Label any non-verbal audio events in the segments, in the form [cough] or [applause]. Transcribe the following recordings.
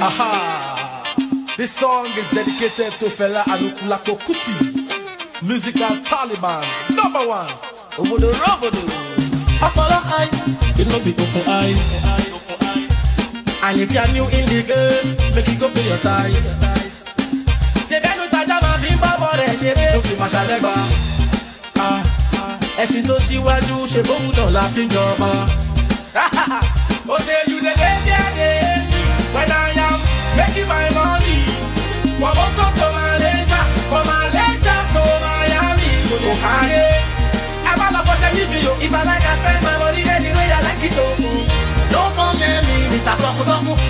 Aha! This song is dedicated to fella Anukulako Kuti, musical Taliban, number one. Obodo Robodo. Apollo eye, it no be open eye. And if you are new in the game, make you go pay your tithes. Ṣebẹ́nu tajà máa fi ń bá bọ̀ rẹ̀ ṣeré. Ló fi máa Ẹṣin tó ṣíwájú ṣe bóun náà la fi ń jọba. Ó ṣe you dey dey there dey hate when I am making my money. From Moscow to Malaysia, from Malaysia to Miami. Kò káyé. Ẹ má lọ fọṣẹ níbi o. If I like I spend my money anyway I like it o. No come near me, Mr. Toku.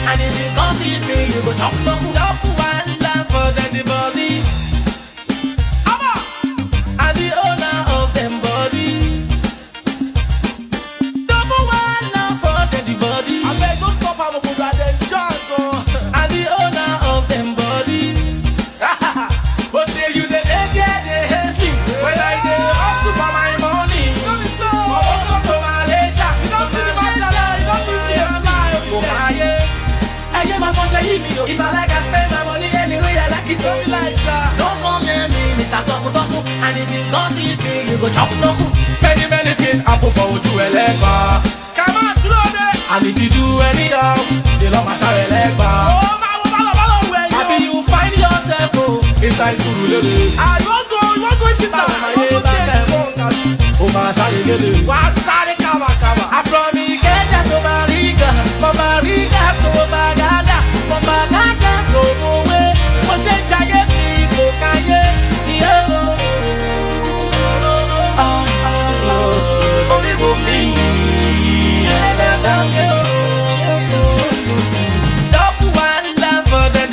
And if you come see me, you go chop Toku. Toku one land for dead body. Abba! I'm the owner Double one now for dead body. I beg no stop am go grab Mr. Toku Toku. And if you come see me, you go chop noku. Many many things happen for ojú ẹlẹ́gbà. Scammer dúró dé. And if you do anyhow, they lọ máa ṣàrẹ̀ lẹ́gbà. Ó máa wo bálọ̀ bálọ̀ wẹ̀ yọ. Àbí you find yourself o. Inside Surulere. Àyọ̀gò ìwọ́gò ṣìtà. Àwọn ayé bá bẹ̀ mú. Ó máa sáré gélé. Wà á sáré kàwàkàwà. Àfọ̀mì kẹ́jà tó máa rí gà. Mo máa rí gà tó máa gàdà. Mo máa gàdà tó Ẹlẹ́dàá yẹ o. Double one love for the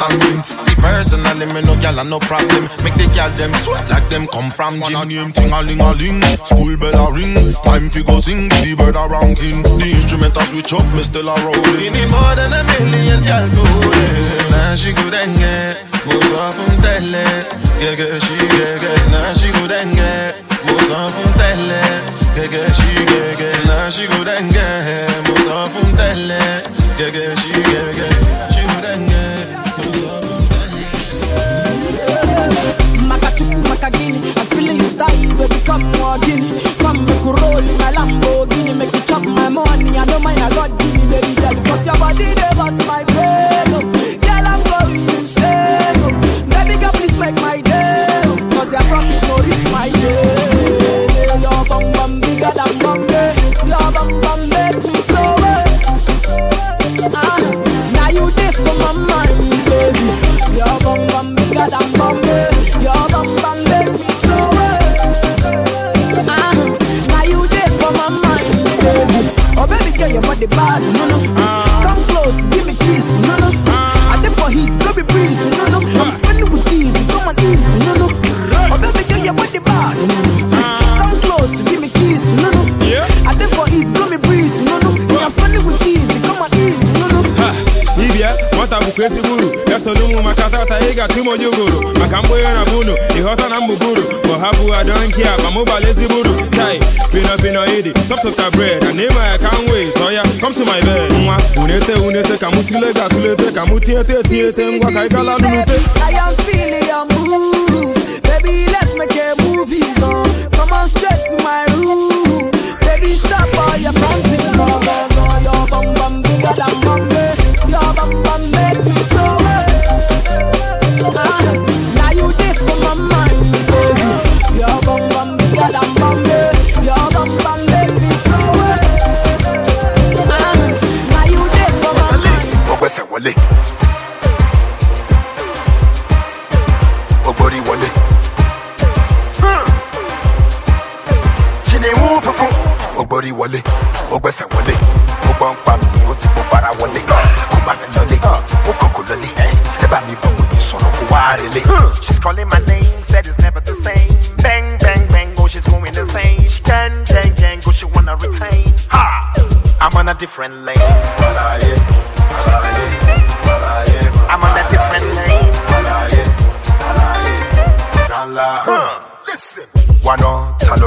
understanding. See, personally, me no gal no problem. Make the gal them sweat like them come from gym. Wanna name ting a ling a ling, school bell a ring. Time fi go sing, the bird around king. The instrument a switch up, me still a rolling. We need more than a million gal it. Now she good and get, most of them tell it. Yeah, yeah, she yeah, yeah. Now she good and get, most of them tell it. Gẹ́gẹ́ ṣí gẹ́gẹ́ náà ṣí kò dẹ́ngẹ́ mo sọ fún tẹ́lẹ̀ gẹ́gẹ́ ṣí gẹ́gẹ́ ṣí kò tẹ́lẹ̀. Makatuku Makagini, I'm feeling your style, baby, come guinea. Come make you roll in my Lamborghini, make you chop my money, I don't mind, I got guinea, baby, girl, your body, they my brain. Girl, I'm going insane. Baby, girl, please make my day, oh. Cause their my day. Your bum bum bigger than Bombay, girl, bad, no no. Ah. Come close, give me kiss, no no. Ah. I think for heat, baby breeze, no no. Ah. I'm spending with ease, come on easy, no no. Oh baby girl, your body bad, no no. Come close, give me kiss, no no. I think for heat, blow me breeze, no no. I'm spending with ease, come on easy, no no. Ha, ibia nwata bụkwa ezigbo uru ya solu ụmụ maka tata ị ga-atụ m onye ugoro maka mgbe ya na bunu ịghọta na mgbuguru ma ha bụ adọnki akpa mụbala ezigbo uru tai pino pino idi sọpụta bred na ịma ya ka m wee tọọ ya come to my bed nwa unete unete ka mụ tule ga atụlete ka mụ tinyete etinyete ngwa ka ị gala nụnute I am feeling your moves. Baby, let's make a movie. No. Come on straight to my room. Baby, stop all your fronting. No, no, no. Your bum bum bigger than Bombay. Your bum bum make me wọlé wọlé mi ó ti wọlé kó má lọlé ó lọlé mi bọ̀ kó wá relé. She's calling my name, said it's never the same. Bang, bang, bang, oh, she's going insane. She can, gang, gang, oh, she wanna retain. Ha! I'm on a different lane. Alaye, alaye, alaye, I'm on a different lane. alaye, alaye, ṣàlà. Listen.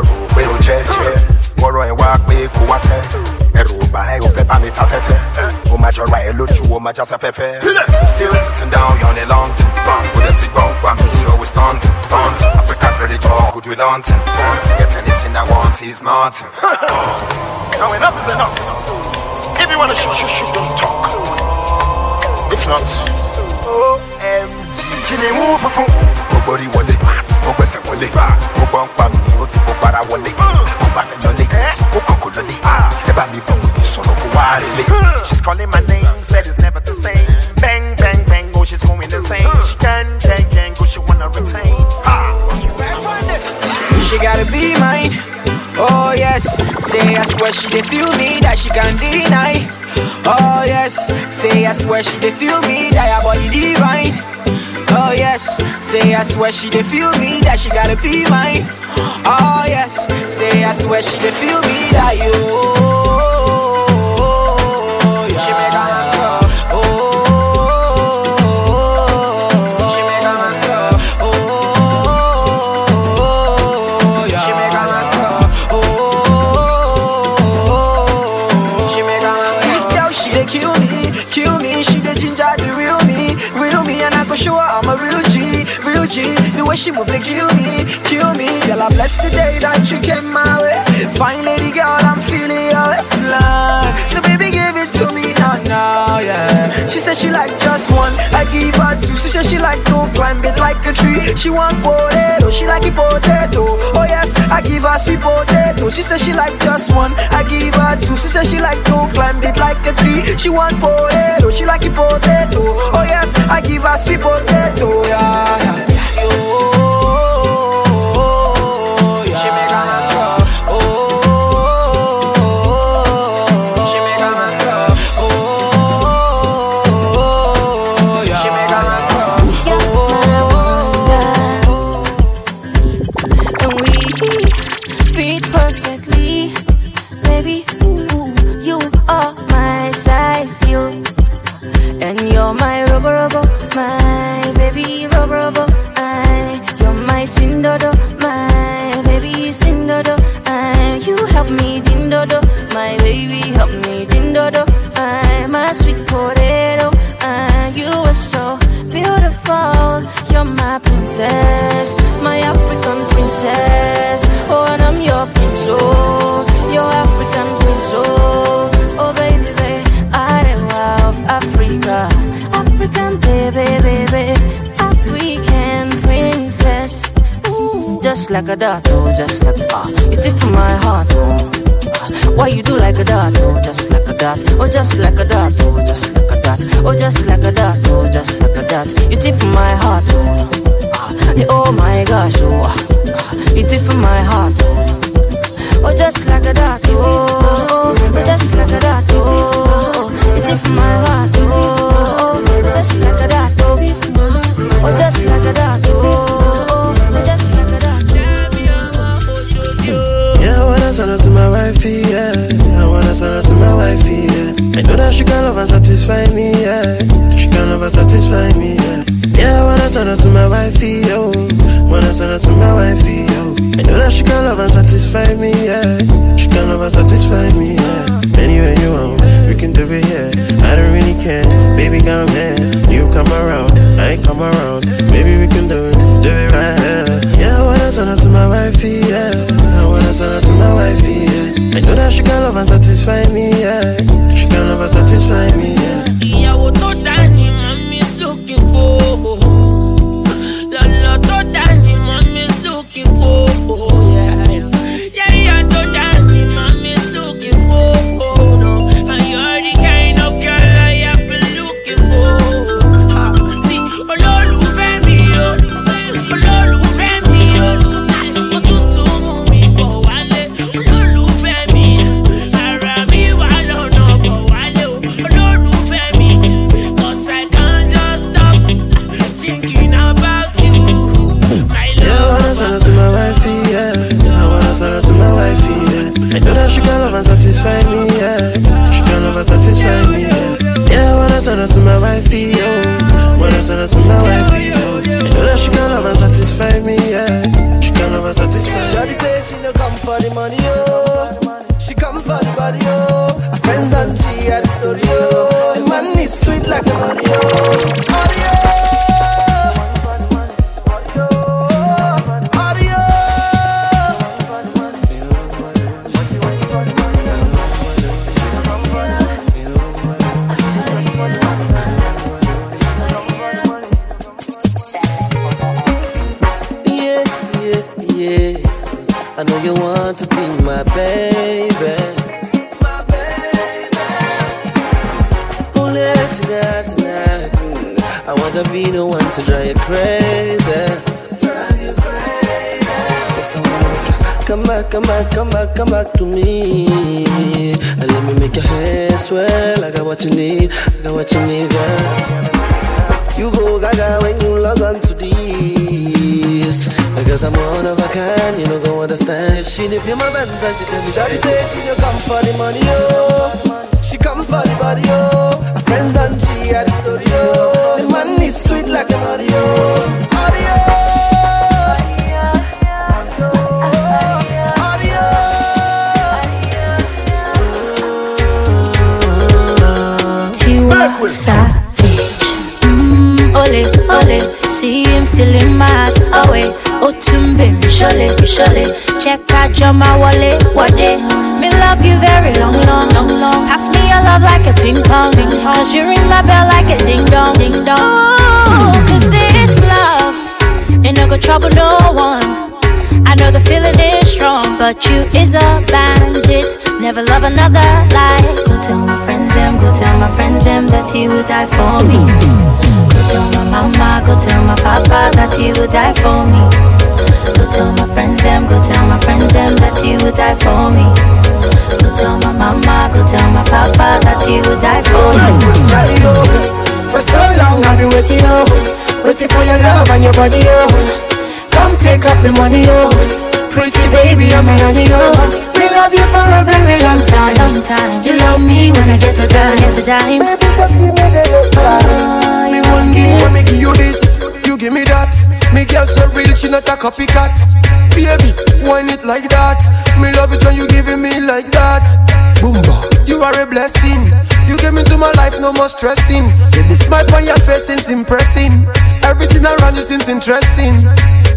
rò pé ó wọ́rọ̀ ẹ̀ wá pé kó wá tẹ́. Ẹ̀rù ò bá ẹ̀ ò fẹ́ bá mi ta tẹ́tẹ́. Ó máa jọra ẹ̀ lójú ó máa já sáfẹ́fẹ́ still sitting down on a long time kò dẹ̀ ti gbọ́ pa mi always stunt stunt Africa predator good with hunting want to get anything I want is nothing. [laughs] Now enough is enough. If you wanna shoot, shoot, shoot, don't talk. If not, OMG kìnìún funfun ó gbórí wọlé ó gbẹsẹ̀ wọlé. Ó gbọ́n pa mi ó ti kó para wọlé. Ó bá mi lọlé she's calling my name, said it's never the same. Bang, bang, bang, oh, she's going insane. She can, gang, gang, oh, she wanna retain. She gotta be mine. Oh yes, say I swear she dey feel me that she can't deny. Oh yes, say I swear she dey feel me that her body divine. Oh yes, say I swear she dey feel me that she gotta be mine. Oh yes, say I swear she dey feel me that you. Way she move, they kill me, kill me. Girl, I bless the day that you came my way. Fine lady girl, I'm feeling your waistline. So baby, give it to me now, now, yeah. She said she like just one, I give her two. She said she like to climb it like a tree. She want potato, she like it potato. Oh yes, I give her sweet potato. She said she like just one, I give her two. She said she like to climb it like a tree. She want potato, she like it potato. Oh yes, I give her sweet potato, yeah. yeah. dodo. I'm a sweet potato, and you are so beautiful. You're my princess, my African princess. Oh, and I'm your prince, oh, your African prince, oh, oh, baby, baby. I love Africa, African baby, baby, African princess. Ooh, just like a dot, oh, just like a bar. You stick from my heart, oh. Why you do like a dot, oh, just like dot, oh, just like a dot, oh, just like a dot, oh, just like a dot, oh, just like a dot. You tip my heart, oh. Ah, Oh my gosh, oh. ah, You tip my heart, oh. Oh, just like a dot, oh, oh, just like a dot, oh, you tip my heart, oh, oh, just like a she can love and satisfy me, yeah. She can love and satisfy me, yeah. Yeah, I wanna send her to my wifey, yo. Wanna send her to my wifey, yo. I know that she can love and satisfy me, yeah. She can love and satisfy me, yeah. Anywhere you want, we can do it here. I don't really care, baby, come here. You come around, I come around. Maybe we can do it, do it right here. Yeah, I wanna send her to my wifey, yeah. I wanna send her to my wifey, yeah. I know that she can love and satisfy me, yeah. She can love and satisfy me, yeah. Come back, come back, come back, to me. And let me make your hair swell. I got what you need, I got what you need, girl. You go gaga when you log on to this. Because I'm one of a kind, you don't go understand. She didn't feel my and she tell me Shawty say she no come for the money, oh. She come for the body, oh. Her friends and she had the oh. The is sweet like money, oh. Audio. Savage. Mm, ole, ole, see him still in my heart. Oh, wait, oh, tumbe, shole, shole. Check out your my wallet, what day? Me love you very long, long, long, long. Pass me your love like a ping pong, ping pong. Cause you ring my bell like a ding dong, ding dong. Oh, cause this love, ain't no go trouble no one. The feeling is strong, but you is a bandit. Never love another like. Go tell my friends them, go tell my friends them that he would die for me. Go tell my mama, go tell my papa that he would die for me. Go tell my friends them, go tell my friends them that he would die for me. Go tell my mama, go tell my papa that he would die for me. For so long I've been waiting, oh. Waiting for your love and your body, oh. Come take up the money, oh. Pretty baby, I'm a honey, oh. We love you for a very long time. Long time. You love me when I get a dime. Get a dime. Ah, me one give, when me give you this, you give me that. Me girl so real, she not a copycat. Baby, wine it like that. Me love it when you giving me like that. Boomba, you are a blessing. You came into my life, no more stressing. See the smile on your face seems impressing. Everything around you seems interesting.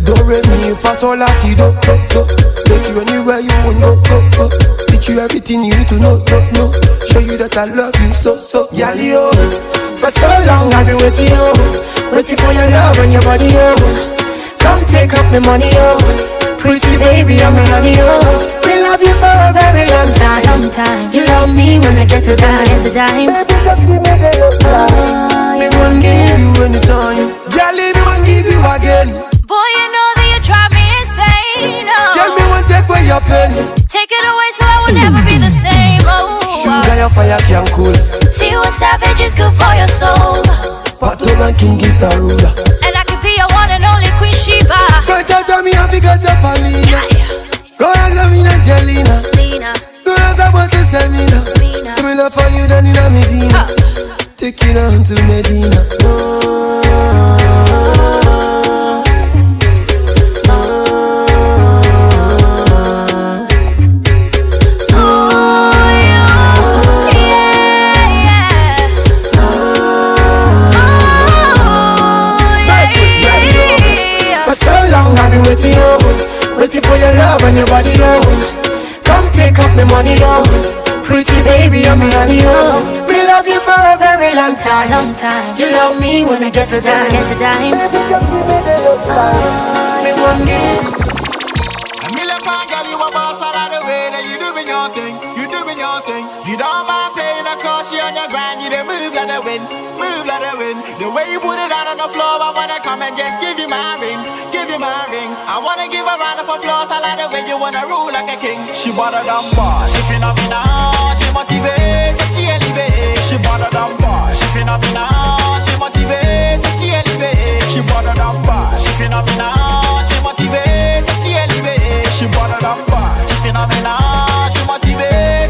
Don't rate me for so lucky, do, do, do. Take you anywhere you want, go, go, go. Teach you everything you need to know, know, know. Show you that I love you so, so, yali, oh. For so long I've been waiting, oh Waiting for your love and your body, oh Come take up the money, oh Pretty baby, I'm a honey, oh. We love you for a very long time. Long time. You love me when I get to die. Get to die. Me oh, won't give you anytime. Girl, me won't give you again. Boy, take away your pain. Take it away so I will never be the same. Oh. Sugar, your fire can cool. Tiwa Savage is good for your soul. Patoranking is a ruler. And I could be your one and only Queen Sheba. Out of me, I because of Paulina. Go ask me, Angelina. Lena, Go ask about the Semina. Mina. Me love for you, than in a Medina. Uh. Take it on to Medina. For Waiting for your love and your body, yo. Come take up the money, yo. Pretty baby, I'm a honey, yo. We love you for a very long time. long time. You love me when I get to die. Get to die. Ah, me one give. A million pound girl, you a boss all of the way that you doing your thing, you doing your thing. You don't mind the wind, move like the wind. The way you put it down on the floor, I wanna come and just give you my ring, give you my ring. I wanna give a round of applause, I like the way you wanna rule like a king. She better than boss, she phenomenal, she motivates, she elevates. She better than boss, she phenomenal, she motivates, she elevates. She better than boss, she phenomenal, she motivates, she elevates. She better than boss, she phenomenal, she motivates,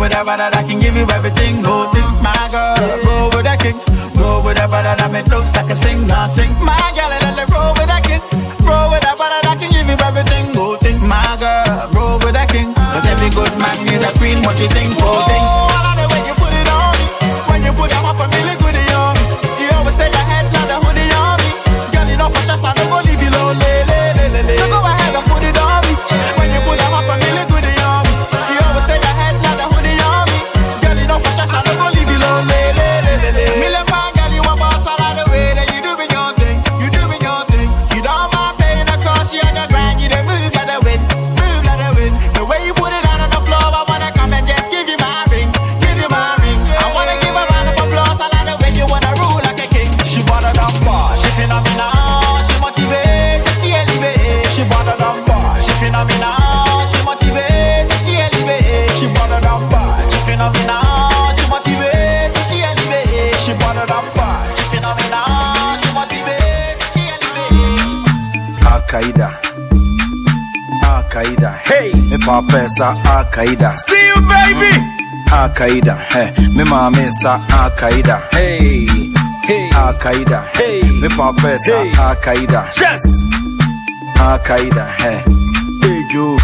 with that brother that can give you everything. Go think, my girl, roll with that king, roll with that brother that make looks like a sing, I sing. My girl, let her roll with that king, roll with that brother that can give you everything. Go think, my girl, roll with that king, cause every good man is a queen. What you think, go Hey, sa Al Qaeda. See you, baby. Al Qaeda. Hey, me mama sa Al Qaeda. Hey, hey, Al Qaeda. Hey, me papa sa Al Qaeda. Yes, Al Qaeda. Hey, hey, you.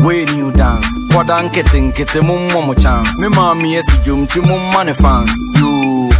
When you dance, kwada nkete nkete mummo mo chance. Me mama yes jum ti mumma ne fans. You.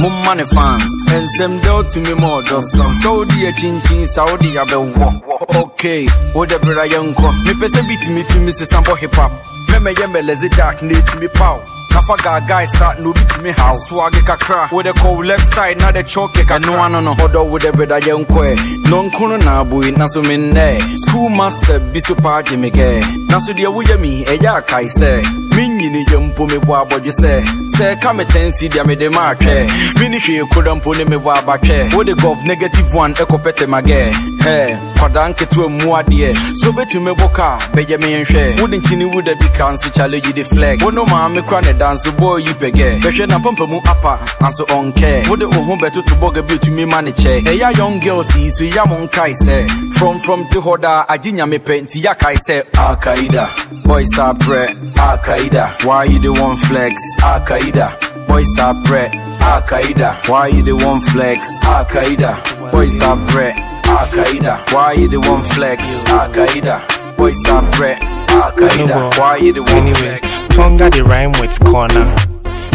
Mumma ne fans. Ensem del to me more dosan. So di a chinchin Saudi abewo. Okay, wo de bra yanko. Me pese beat me to me se sambo hip hop. Me me yembe lezi dark ne to me pow. Kafa ga guy sa no bi to me how. Swag kakra. Wo de ko left side na de choke ka no ano no. Odo wo de bra yanko e. Non kono na boy na so me ne. School master bi so pa me ge. Na so de wo yemi e ya kai se. menyini yɛ mpo mebɔ abɔdwe sɛ sɛ ɛka me tansi deɛ mede ma atwɛ mene hwee koda mpo ne mebɔ abatwɛ wode gov negative one ɛkɔpɛtɛ magɛ hɛ kwadaa nketewa mu adeɛ so wobɛtumi bɔ ka bɛgye menhwɛ wode nkyini woda bi ka nso challenge de flex wo no maa me kora ne da nso bɔɔ yi pɛgɛ bɛhwɛ na pampa mu apa nanso ɔnkɛ wode wo ho bɛtoto bɔga bi otumi ma ne kyɛ ɛyɛ young girls yi so ya mo nkae sɛ from from te hɔ daa agye nyame pɛ nti yakae sɛ alkaida boys are brɛ alkaida why you the one flex alkaida boys are brɛ alkaida why you the one flex alkaida boys are brɛ alkaida why you the one flex alkaida boys are brɛ alkaida why you the one Anyway, Tonga the rhyme with corner.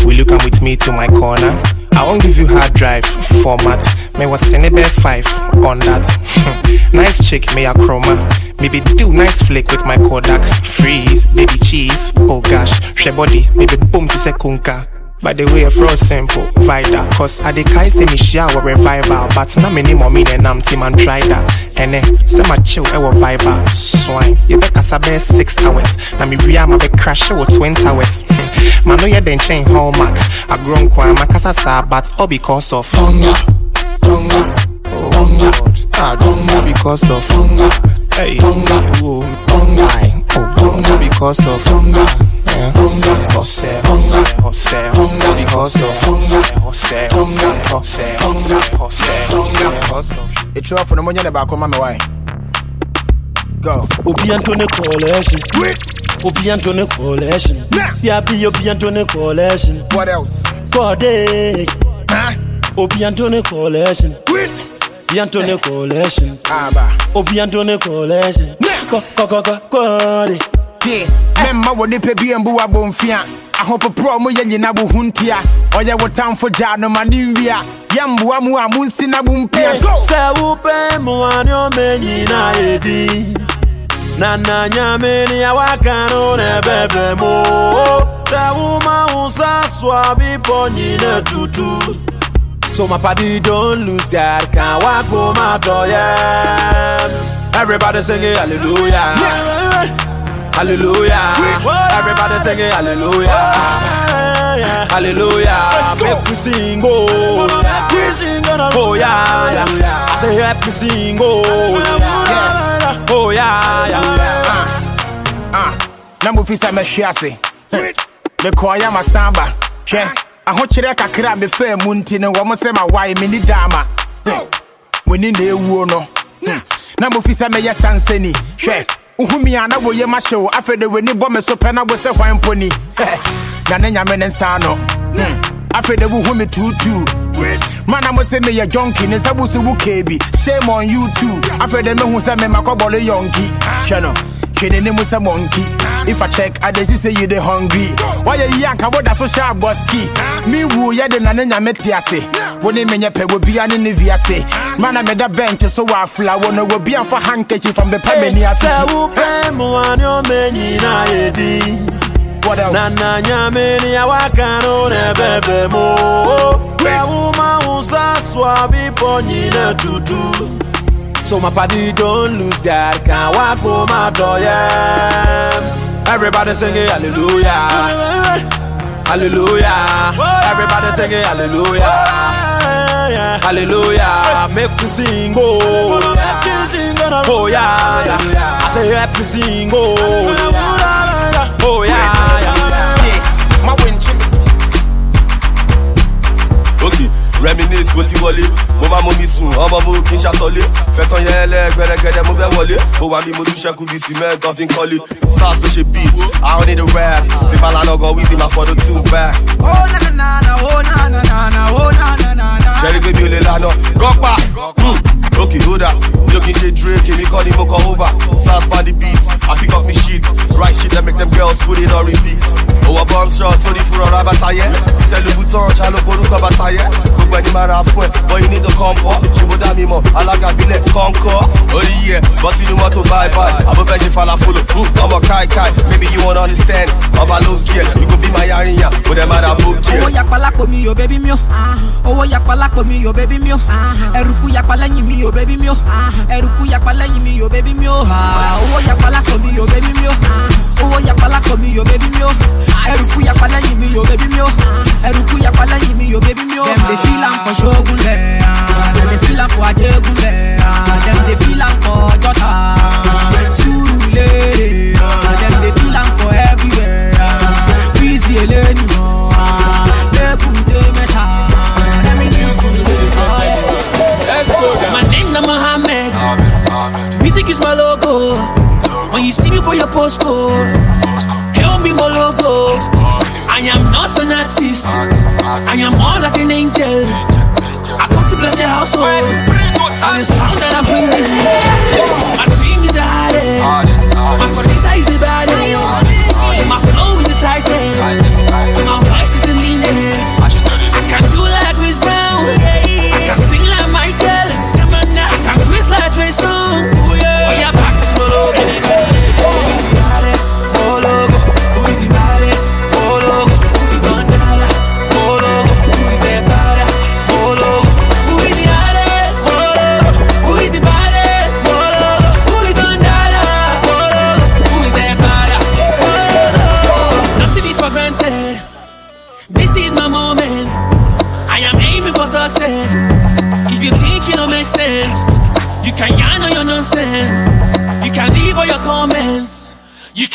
Will you come with me to my corner? I won't give you hard drive format. May was Senebe 5 on that. [laughs] nice chick, may a chroma. Maybe do nice flick with my Kodak. Freeze, baby cheese. Oh gosh, she body. Maybe boom to se kunka. By the way, fro simple, vida. Cause I de kai say me wa revival. But na me ni mo me and I'm and try that. And eh, say my chill e wa viber. Swine. You be kasa be six hours. Na me bria ma be crash with twin towers. [laughs] Man no ye den chain hallmark. I grown kwa ma kasa sa but all because of hunger. Hunger. Hunger. Ah, hunger because of hunger. Hey, hunger. Oh, hunger. Because of. Yeah. Hunger. Hose. It's rough for the money back on my way. Go. Obi Antone Coalition. Obi Antone Coalition. Yeah, be Obi Antone Coalition. What else? Corday. Obi Antone Coalition. Obi Antone Coalition. Obi Antone Coalition. Ko ko ko ko Corday. Yeah, memma wɔ nipa bi mbu abɔmfia ahopoprɔ mo yɛ nyina bo ho ntia ɔyɛ wo tamfo gyaa no ma ne nwia yɛmboa mu a monsi na bo mpia sɛ wopɛ mmoane ɔma nyina edi. Na na nyame ne a waka no bebe ɛbɛbrɛ mu sɛ woma wo sa soa bepɔ nyina tutu. So my party don't lose God, can't walk home door, yeah. Everybody singing hallelujah, hallelujah. Everybody singing hallelujah, hallelujah. Make me sing oh, oh yeah, yeah. I say help me sing oh, yeah. oh yeah, yeah. Ah, na mofi sɛ mɛhwe ase mekɔɔyɛ masamba hwɛ ahokyerɛ kakra a mefaa mu nti no wɔ mo sɛ mawae menni daama moni na ɛwuo no na mofi sɛ mɛyɛ sansani hwɛ wohumi a na woyɛ mahyɛ wo afei de w'ani bɔ me so pɛ na wo sɛ hwan mpo ni [laughs] na ne nyame ne nsa no. Hmm. afei de wohu me tuutuu mana mo sɛ meyɛ jonki ne nsa busu wo keebi shame on you too. Afei de mehu sɛ memakɔbɔle yɔnki hwɛ no hwɛ n'anim sɛ monkey. If i check i see say you dey hungry. Wayɛ yi anka woda so hyɛ abɔski me wu yɛde na ne nyame te ase wo ne menyɛ pɛ wobia ne ne viase mana meda bɛnte so I wo no wobi amfa handkerchief from bɛpɛ m'ani ase Sɛ wopɛ mmoane ɔma nyina yɛdi na na nyame ne a waka no na ɛbɛbrɛ mu sɛ woma wo sa soa bepɔ nyina tutu So my party don't lose God, can't walk home out yeah. Everybody singing hallelujah, hallelujah. Everybody singing hallelujah, hallelujah. Make me sing oh, oh yeah, yeah. I say help me sing oh, oh yeah, yeah. My win reminisce mo ti wọlé. Mo máa mú mi sùn ọmọ mo kì í ṣàtọ́lé. Fẹ̀tàn yẹn lẹ gbẹdẹgbẹdẹ mo fẹ́ wọlé. Mo wà bí mo tún ṣẹ́kù bí cement ń kọ́lé. Sarz ló ṣe beat i don't need a rap. Fi bá lánàá gan wíìsì máa fọdún tún back. Oh, na, oh na na na na, oh na na na na. ṣẹ́rí pé mi ò lè lànà gọ́pà hmm. Ok hold up í ṣe drake èmi kọ́ ni mo kọ over. Sars pan the beat. I pick up me shit. Right shit that make them girls put it on repeat. Owó bomb shot ọ̀rọ̀ abata yẹn ìṣẹ̀lùbù tán ṣàlùkò orúkọ bàtà yẹn gbogbo ẹni máa ra fún ẹ but you need to come for. Ṣùgbọ́n dá mi mọ̀ alága ìbílẹ̀ kọ́ńkọ́ orí yẹ bọ́ sínú mọ́tò bye bye. Àbúfẹ́ ṣe falafolo ọmọ káìkáì maybe you wanna understand. Ọba ló kí ẹ you go be my yarinya kò dẹ̀ má ra bó kí ẹ. owó yapa lápò mi yóò bébí mi o. Owó yapa lápò mi yóò bébí mi o. Ẹrùkú yapa lẹ́yìn mi yóò bébí mi o ẹrùkú yapa lẹ́yìn mi yóò bébí mi o Ah, owó yapa lápò mi yóò bébí mi o owó yapa lápò mi yóò bébí mi o ẹrùkú yapa lẹ́yìn mi yóò bébí mi o ẹrùkú yapa lẹ́yìn mi yóò bébí mi o. dem dey feel am for sogunlẹ̀ ah, dem dey feel am for ajégúnlẹ̀ ah, dem dey feel am for jọ́ta Surulere. Ah, dem dey feel am for everywhere. Ah, Wizzy eleniyan ah, lẹ́kùté mẹ́ta you see me for your postcode, hail me my logo. I am not an artist. I am more like an angel. I come to bless your household. And the sound that I'm bringing, my team is the hardest. My producer is the baddest.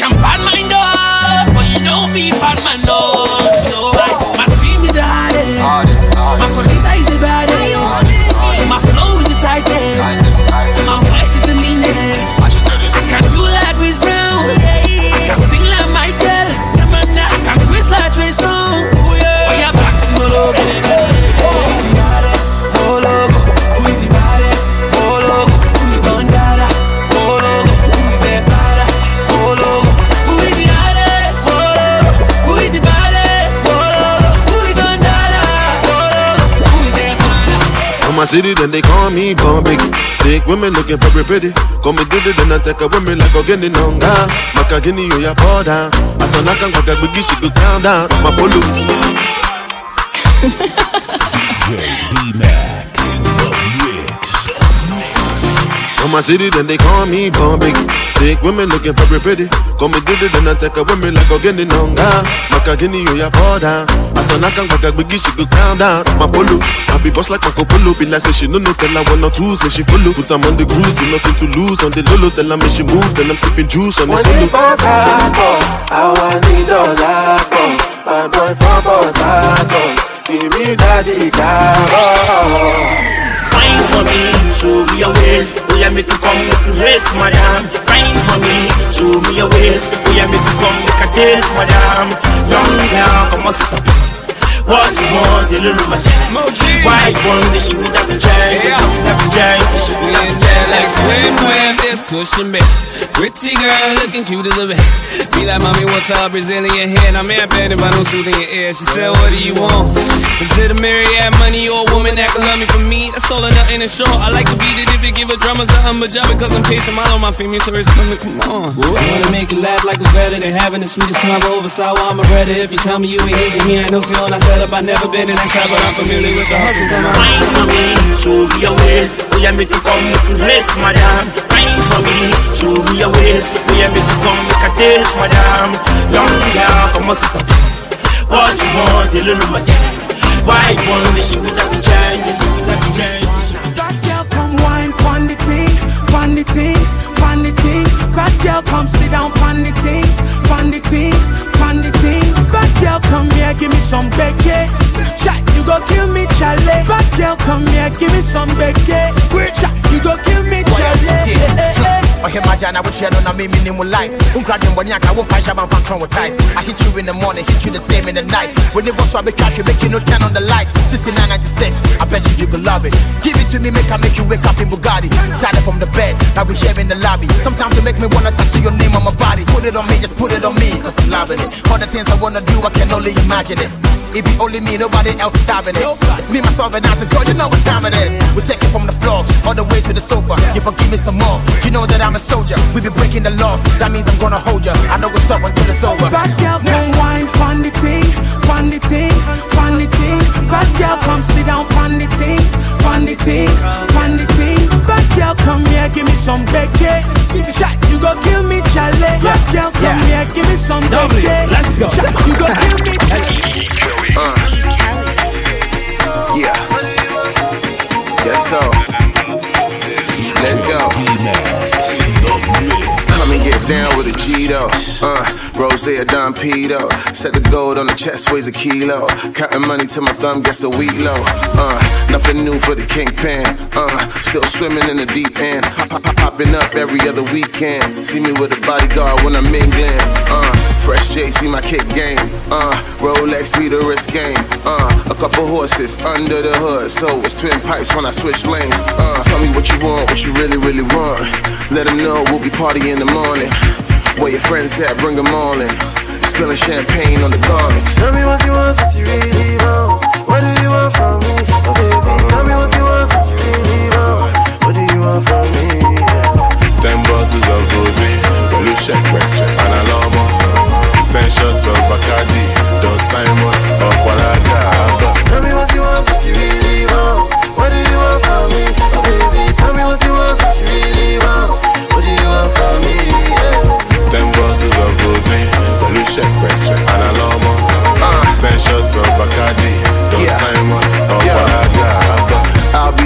You city, then they call me Born Big. Women looking very pretty. Call me it, then I take a women like a Ogeni Nonga. Makagini, oh, you ya fall down. As a knock and got a biggie, she go count down. My polo. [laughs] On my city, then they call me Born Big. Women looking very pretty. Call me did it, then I take a women like Ogeni Nonga. Makagini, oh, you ya fall down. As a knock and got a biggie, she go count down. My polo. I be boss like Marco Polo. Be like, say she no no, tell her one or two, say she follow. Put them on the cruise, do nothing to lose. On the lolo, tell her me she move. Then I'm sipping juice on the solo. I need all My boy from Harcourt, give me daddy car. Wine for me, show me your waist. Oh yeah, make you come, make you race, madam. Wine for me, show me your waist. Oh yeah, make you come, make a taste, madam. Young girl, come on to the What you want, the little my White one, the shit with that chain, that chain, the shit with that chain. like swim when this cushion bit. Pretty girl looking cute as a bit. Be like, mommy, what's up, Brazilian hair? Now, man, better by no suit in your ear. She said, what do you want? Is it a myriad money or a woman that can love me for me? That's all or nothing in short. I like to beat it if you give a drummer something, but job because I'm patient. Mine on my female, so it's coming, come on. I wanna make you laugh like it's better than having the sweetest combo over sour. I'm a ready if you tell me you ain't Asian. Me, I know see on I set up. I never been in that but I'm familiar with the hustle. Wine for me, show me your waist. Oh yeah, make you come, make you race, madam. Wine for me, show me your waist. Oh yeah, make you come, make a taste, madam. Young girl, come on to the What you want, the little shit with that chain, the shit with that chain, pon the thing, pon the thing. Bad girl, come sit down, pon the thing, pon the thing, pon the thing. Bad girl, come here, give me some Becky. Chat, you go kill me, Charlie. Bad girl, come here, give me some Becky. Chat, you go kill me, Charlie. ɔhwɛ magya na wokyerɛ no na memene mu life. Wonkrade mbɔne aka wompa hyɛ mamfa traumatise I hit you in the morning, hit you the same in the night. When it was so I be catch you, make you no turn on the light. 6996, I bet you you could love it. Give it to me, make I make you wake up in Bugatti. Started from the bed, now we here in the lobby. Sometimes you make me wanna tattoo your name on my body Put it on me, just put it on me, cause I'm loving it All the things I wanna do, I can only imagine it it be only me, nobody else is having it. It's me, myself, and dancing, girl, you know what time it is. We take it from the floor all the way to the sofa. You forgive me some more. You know that I'm a soldier. We be breaking the laws. That means I'm gonna hold you. I know we'll stop until it's over. Bad girl, come wine, pon the thing, pon the thing, pon the thing. Bad girl, come sit down, pon the thing, pon the thing, pon the thing. Bad girl, come here, give me some Becky. Shot, you go kill me, Charlie. Bad girl, come here, give me some Double. Let's go. You go [laughs] me. Uh. Yeah. Yes, so. Let's go. Come and get down with a G-Do. Uh, Rose a Don Pito. Set the gold on the chest, weighs a kilo. Counting money till my thumb gets a week low. Uh, nothing new for the kingpin. Uh, still swimming in the deep end. Pop, pop, popping up every other weekend. See me with a bodyguard when I'm mingling. Uh, fresh J, see my kick game. Uh, Rolex, be the wrist game. Uh, a couple horses under the hood, so it's twin pipes when I switch lanes. Uh, tell me what you want, what you really, really want. Let them know we'll be partying in the morning. Where your friends at, bring them all in. Spilling champagne on the garments. Tell me what you want, what you really want. What do you want from me, oh baby? Tell me what you want, what you really want. What do you want from me? Yeah. Ten bottles of rosé, blue check, and a llama. Ten shots of Bacardi, Don Simon, or Guadalajara. Tell me what you want, what you really want. What do you want from me, oh baby? Tell me what you want, what you really want. What do you want from me? Yeah. Ten bottles of rosé, blue check, and a llama. Ten shots of Bacardi, Don Yeah. Simon,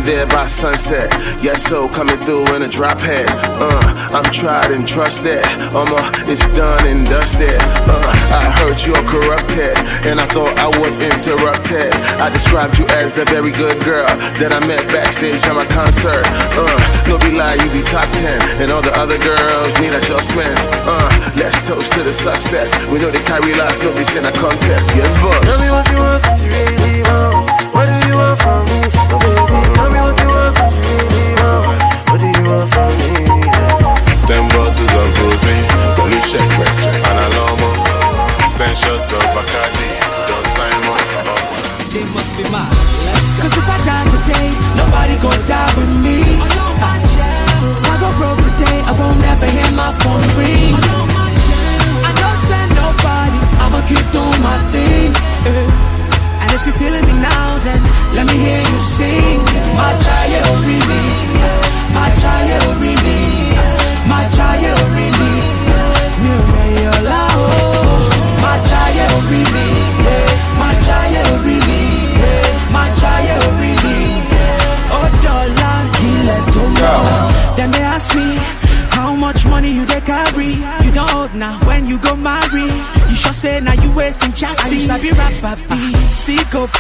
there by sunset. Yes, so coming through in a drop head. Uh, I'm tried and trusted. Uh, it's done and dusted. Uh, I heard you're corrupted, and I thought I was interrupted. I described you as a very good girl that I met backstage at my concert. Uh, no be lie, you be top 10, and all the other girls need adjustments. Uh, let's toast to the success. We know they carry lots, no, this in a contest. Yes, boss. Tell me what you want, what you really want. What do you want from me? Oh, baby, me what you want, what you really. What do you want from me? Ten bottles of rosé, fully check and a lomo. Ten shots of Bacardi, Don Simon. They must be mad. Cause if I die today, nobody gon' die with me.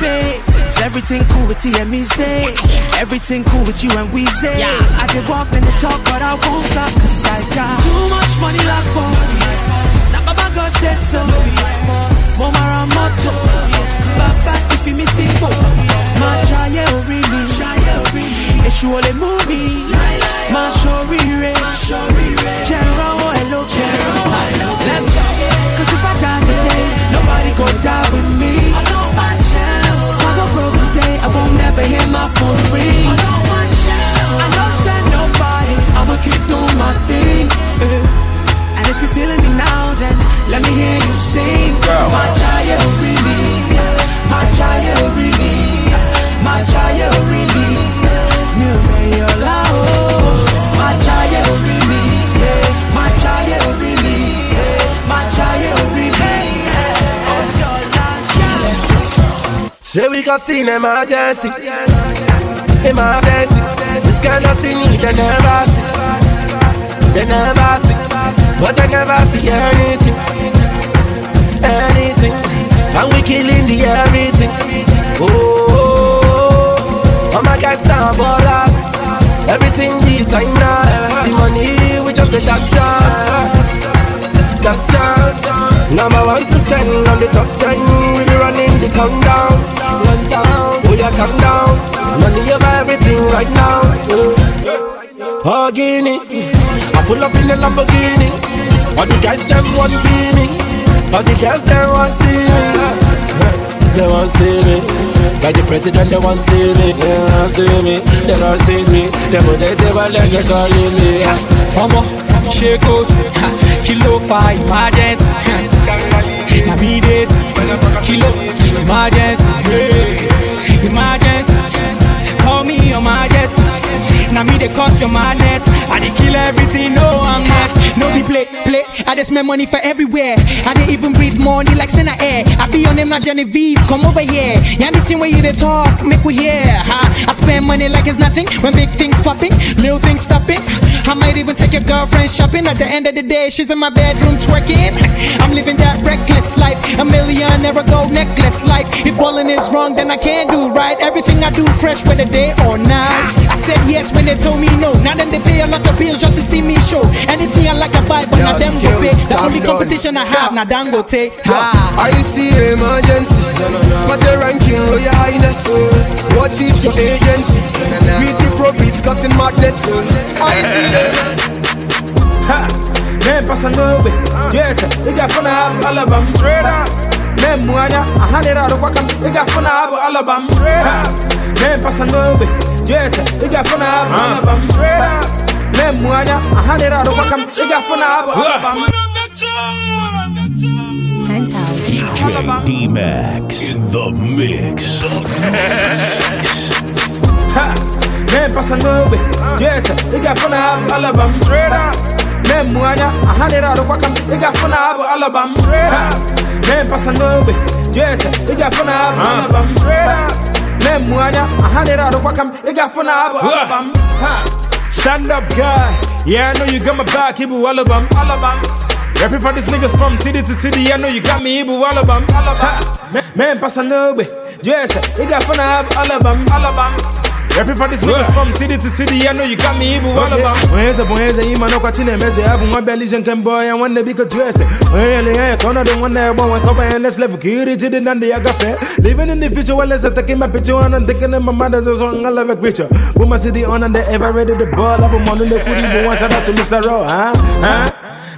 Pay. Is everything cool with you and me say? Everything cool with you and we say. I did walk and they talk, but I won't stop cause I got too much money locked for. Now Baba God said so. Mama Ramoto. Baba Tiffy me simple. My chaye ori mi. Èṣù ò lè mú mi. Máa ṣoríire. Jẹ́ ìrànwọ́ ẹ̀ lókè. Let's go. Cause if I die today, nobody go die with me. I go broke today, I won't never hear my phone ring. I don't want you. I don't send nobody, I'ma keep doing my thing. And if you're feeling me now, then let me hear you sing. My child, really. My child, really. My child, really. Mi ò mẹ̀yọ̀ lá o. My child, really. Say we can see emergency. Emergency. This kind of thing they never see. They never see. But they never see anything. Anything. And we killing the everything. Oh, oh my guys now ballers. Everything designer. The money we just get that shot. That shot. Number one to ten on the top ten. We be running the countdown. One down. Oh yeah, calm down. Money over everything oh, right now. Oh, Guinea. I pull up in the Lamborghini. All the guys them want me. All the girls them want see me. They want see me. Like the president, they want see me. They want see me. They don't see me. They want they they calling me. ṣe kò sí kí ló fa emergency tàbí dèsí kí ló emergency dey cause your madness. I dey kill everything no i'm next. No be play play i just spend money for everywhere. I dey even breathe money like senna air. I be your name like genevieve come over here. Yan the thing wey you dey talk make we hear ha. I spend money like it's nothing when big things popping little things stopping. I might even take your girlfriend shopping. At the end of the day she's in my bedroom twerking. I'm living that reckless life a million never gold necklace. Life if balling is wrong then i can't do right. Everything i do fresh whether day or night. I said yes when they told me no. Now then they pay a lot of bills just to see me show. Anything i like i buy but now them go pay. The only competition i have now dangote ha I see emergency, but the ranking royal highness. What is your agency? Beauty profits causing madness. I see Nem passando be, yes, they got fun iga funa abu alabam straight up. Nem muanya, a hundred out of wakam, iga funa abu alabam straight up. Nem passando be, yes, iga funa abu alabam straight up. Nem a hundred out of wakam, iga funa abu alabam. DJ D-Max in the mix. Ha! Nem passando be, yes, iga funa abu alabam straight up. Nem muanya, a hundred out of wakam, iga funa abu alabam straight up. Nem passando be, yes, iga funa abu alabam straight up. Nem mwanya ahanera arokwakam igafuna abo alabam Stand up guy. Yeah I know you got my back Ibu alabam alabam Rapping for these niggas from city to city I know you got me Ibu alabam alabam Man pasa nobe Jesse igafuna abo alabam alabam Rapping for these niggas from city to city, I know you got me evil all about. Mwenza mwenza ima no kwa chine mese abu ken boy and one biko dress. Mwele ya kono de one day one cover and let's level kiri jidi nande ya gafe. Living in the future while let's taking my picture and I'm thinking in my mind as a song I love a creature. Put my city on and they ever ready the ball. Abu monu le kuri bu shout out to Mr. Raw, huh? Huh?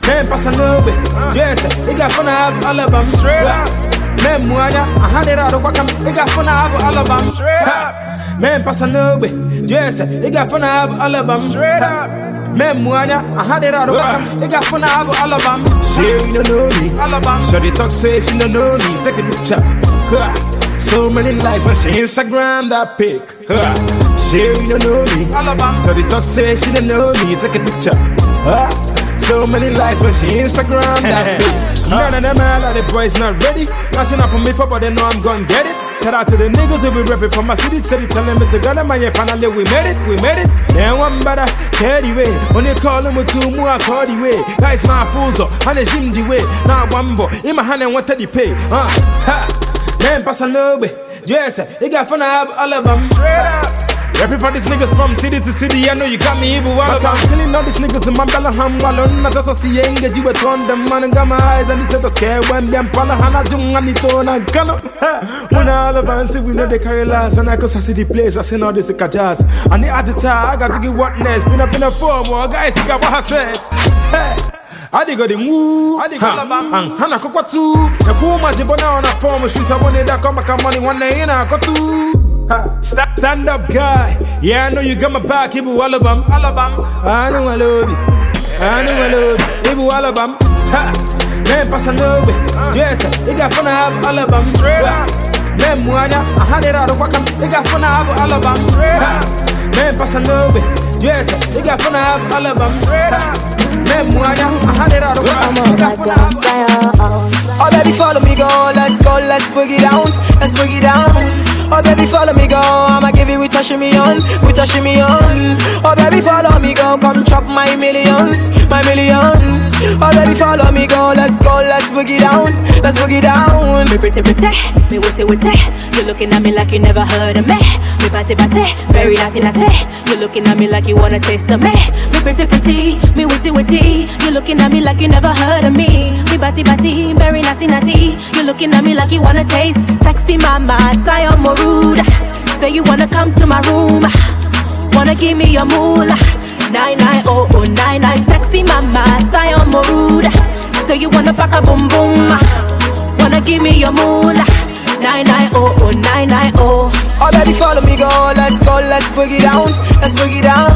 Man pass a pasa nobe. Yes, igafuna abu alabam. Straight up. Men mwanya, ahanera arokwakam, igafuna abu alabam. Straight up. Men pasa nobe. Yes, igafuna abu alabam. Straight up. Men mwanya, ahanera arokwakam, igafuna uh. abu alabam. She you don't know me. Alabam. So they talk say she don't know me. Take a picture. So many likes when she Instagram that pic. She don't know me. Alabam. So they talk say she don't know me. Take a picture. So many likes when she Instagram that pic. [laughs] None of them all of the boys not ready. Nothing up on me for, but they know I'm gonna get it. Shout out to the niggas who be repping from my city, city, telling me to go to my yeah, finally we made it, we made it. Then one better, carry way. When they call him with two more, I call the way. Guys, my fools, and they him the way. Now one boy, in my hand and what the pay. Uh, ha. Then pass a no way. Yes, they got fun of all of them. Straight up. Rapping for these niggas from city to city, I know you got me evil all about. I'm killing all these niggas in my Bellingham, while on not also see engage you with on them man and got my eyes and they said the scare when them pala hana jung and it on [laughs] and gonna. When all of us we know they carry last and I cause I see the place, I seen all this jazz. And the other child, I got to get what next, been up in a form, more guys, see got what I said. [laughs] Hey. adi go the woo adi go la bam and hana ko kwatu na ku ma jibo na on a form street I want that come back money one day in a ko tu Stand, stand up guy. Yeah I know you got my back. Ibu alabam. Alabam. I know I love you I know I love you ibu alabam. Ha. Men pasa nobe yes it got fun to have alabam. Straight up. Men mwanya. A hundred out of wakam it got fun to have alabam. Straight up. Men pasa nobe yes it got fun to have alabam. Straight up. Men mwanya. A hundred out of wakam it got fun have Oh baby follow me go, let's go, let's boogie down, let's boogie down. Oh baby follow me go, I'ma give you with a shimmy on, with a shimmy on. Oh baby follow me go, come chop my millions, my millions. Oh baby follow me go, let's go, let's boogie down, let's boogie down. Me pretty pretty, me witty witty. You're looking at me like you never heard of me. Me party party, very naughty naughty. You looking at me like you wanna taste of me. Me pretty pretty, me witty witty. You looking at me like you never heard of me. Me party party, very naughty naughty. You looking at me like you wanna taste sexy mama, Sion Moruda. Say you wanna come to my room, wanna give me your moolah. Nine nine oh oh nine nine, sexy mama, Sion Moruda. Say you wanna pack a boom boom, wanna give me your moolah. Nine nine oh oh nine nine oh. Oh baby follow me go, let's go, let's boogie down, let's boogie down.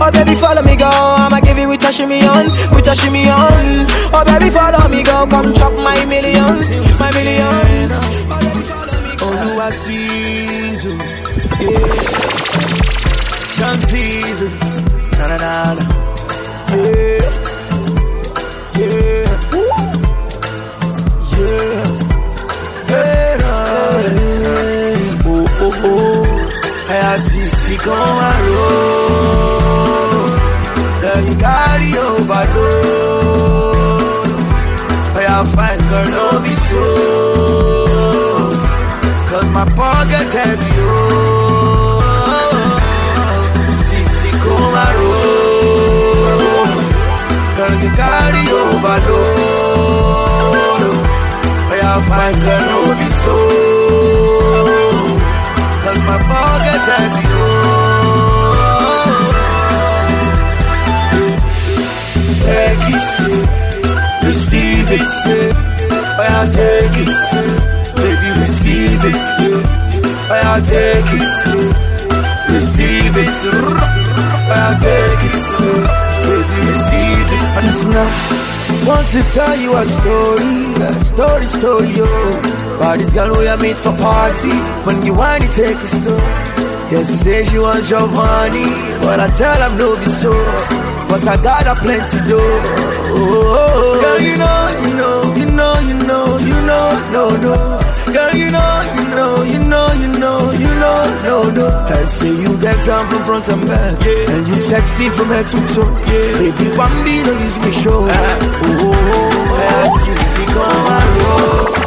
Oh baby follow me go, I'ma give you with a shimmy on, with a shimmy on. Oh baby follow me go, come chop my millions, my millions. Oh baby, follow me, Olúwa season, oh, yeah. Shantizo, na na na na, yeah, com a road, then carry overload. I find girl no be so. Cause my pocket heavy, oh come you carry overload I have my girl, be so Cause my pocket heavy, take it Baby, receive it. I take it. Receive it. I take it. Baby, receive it. And listen now. Want to tell you a story, a story, story, oh. yo. About this girl we I meet for party. When you want to take it slow. Yes, she says she wants Giovanni, but I tell her no be so. But I got a plenty dough. Oh, oh, oh. girl, you know, you know, know, no, no. Girl, you know, you know, you know, you know, you know, no, no. I'd say you get down from front and back, yeah. And you sexy from head to toe, yeah. Baby, Bambino, use me show. Uh, oh, oh, oh, oh. Ah. As you become my role.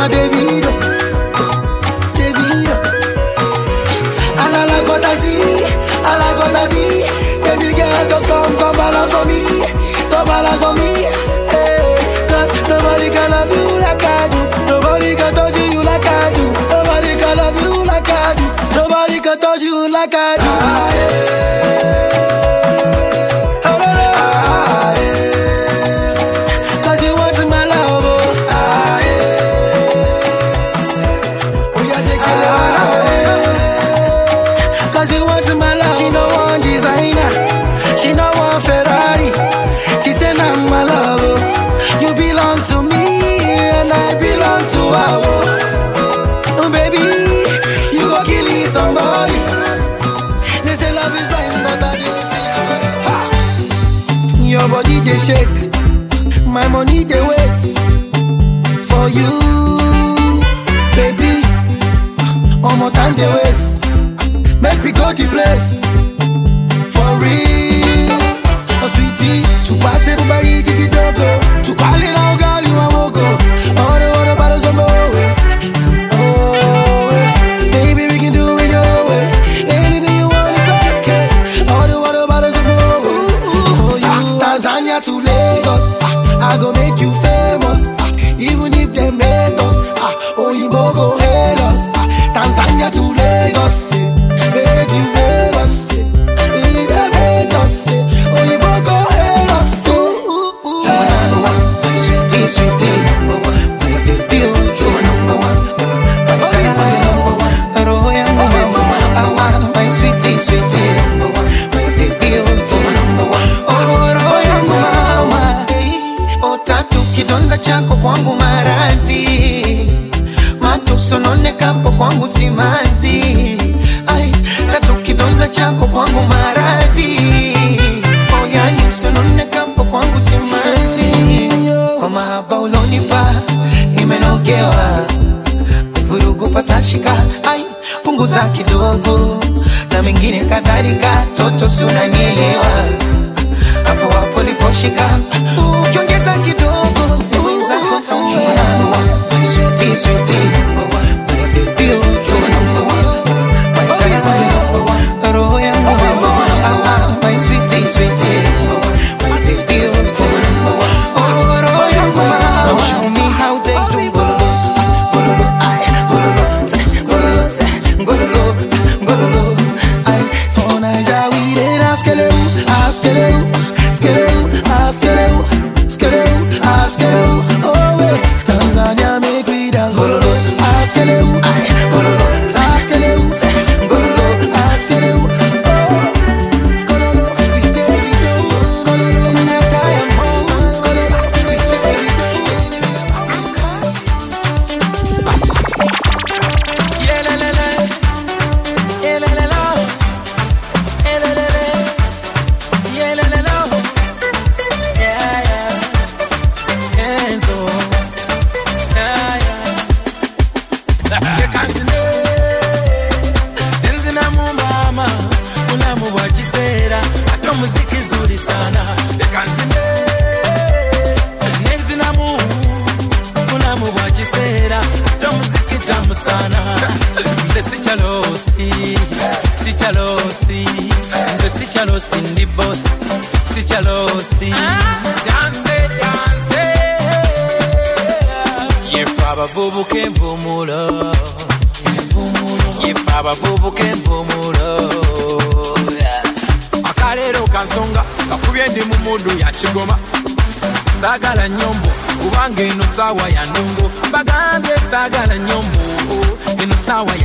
na Davido Davido And all I gotta see, all I gotta see. Baby girl just come, come balance on me. Come balance on me. Hey, Cause nobody can love you like I do. Nobody can touch you like I do. Nobody can love you like I do. Nobody can touch you like I do. Ah, yeah.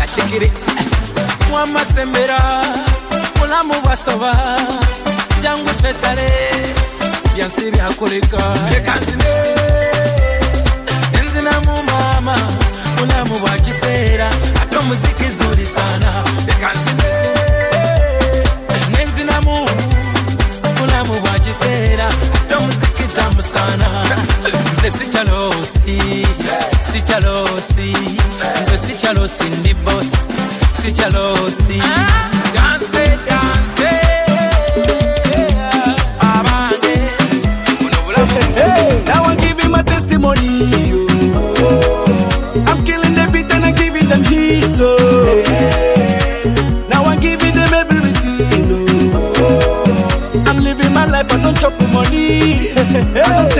Saawa ya kigere mwamasembera mulamu bwasoba jangu twetale byansi byakoleka leka nzine enzinamu maama mulamu bwa kiseera ate omuziki zuli sana leka nzine nenzinamu mulamu bwa kiseera ate omuziki tamu sana nze sikyalosi sikyalosi nze sikyalosi ndi sikyalosi Now I'm giving my testimony. I'm killing the beat and I'm giving them heat. Oh.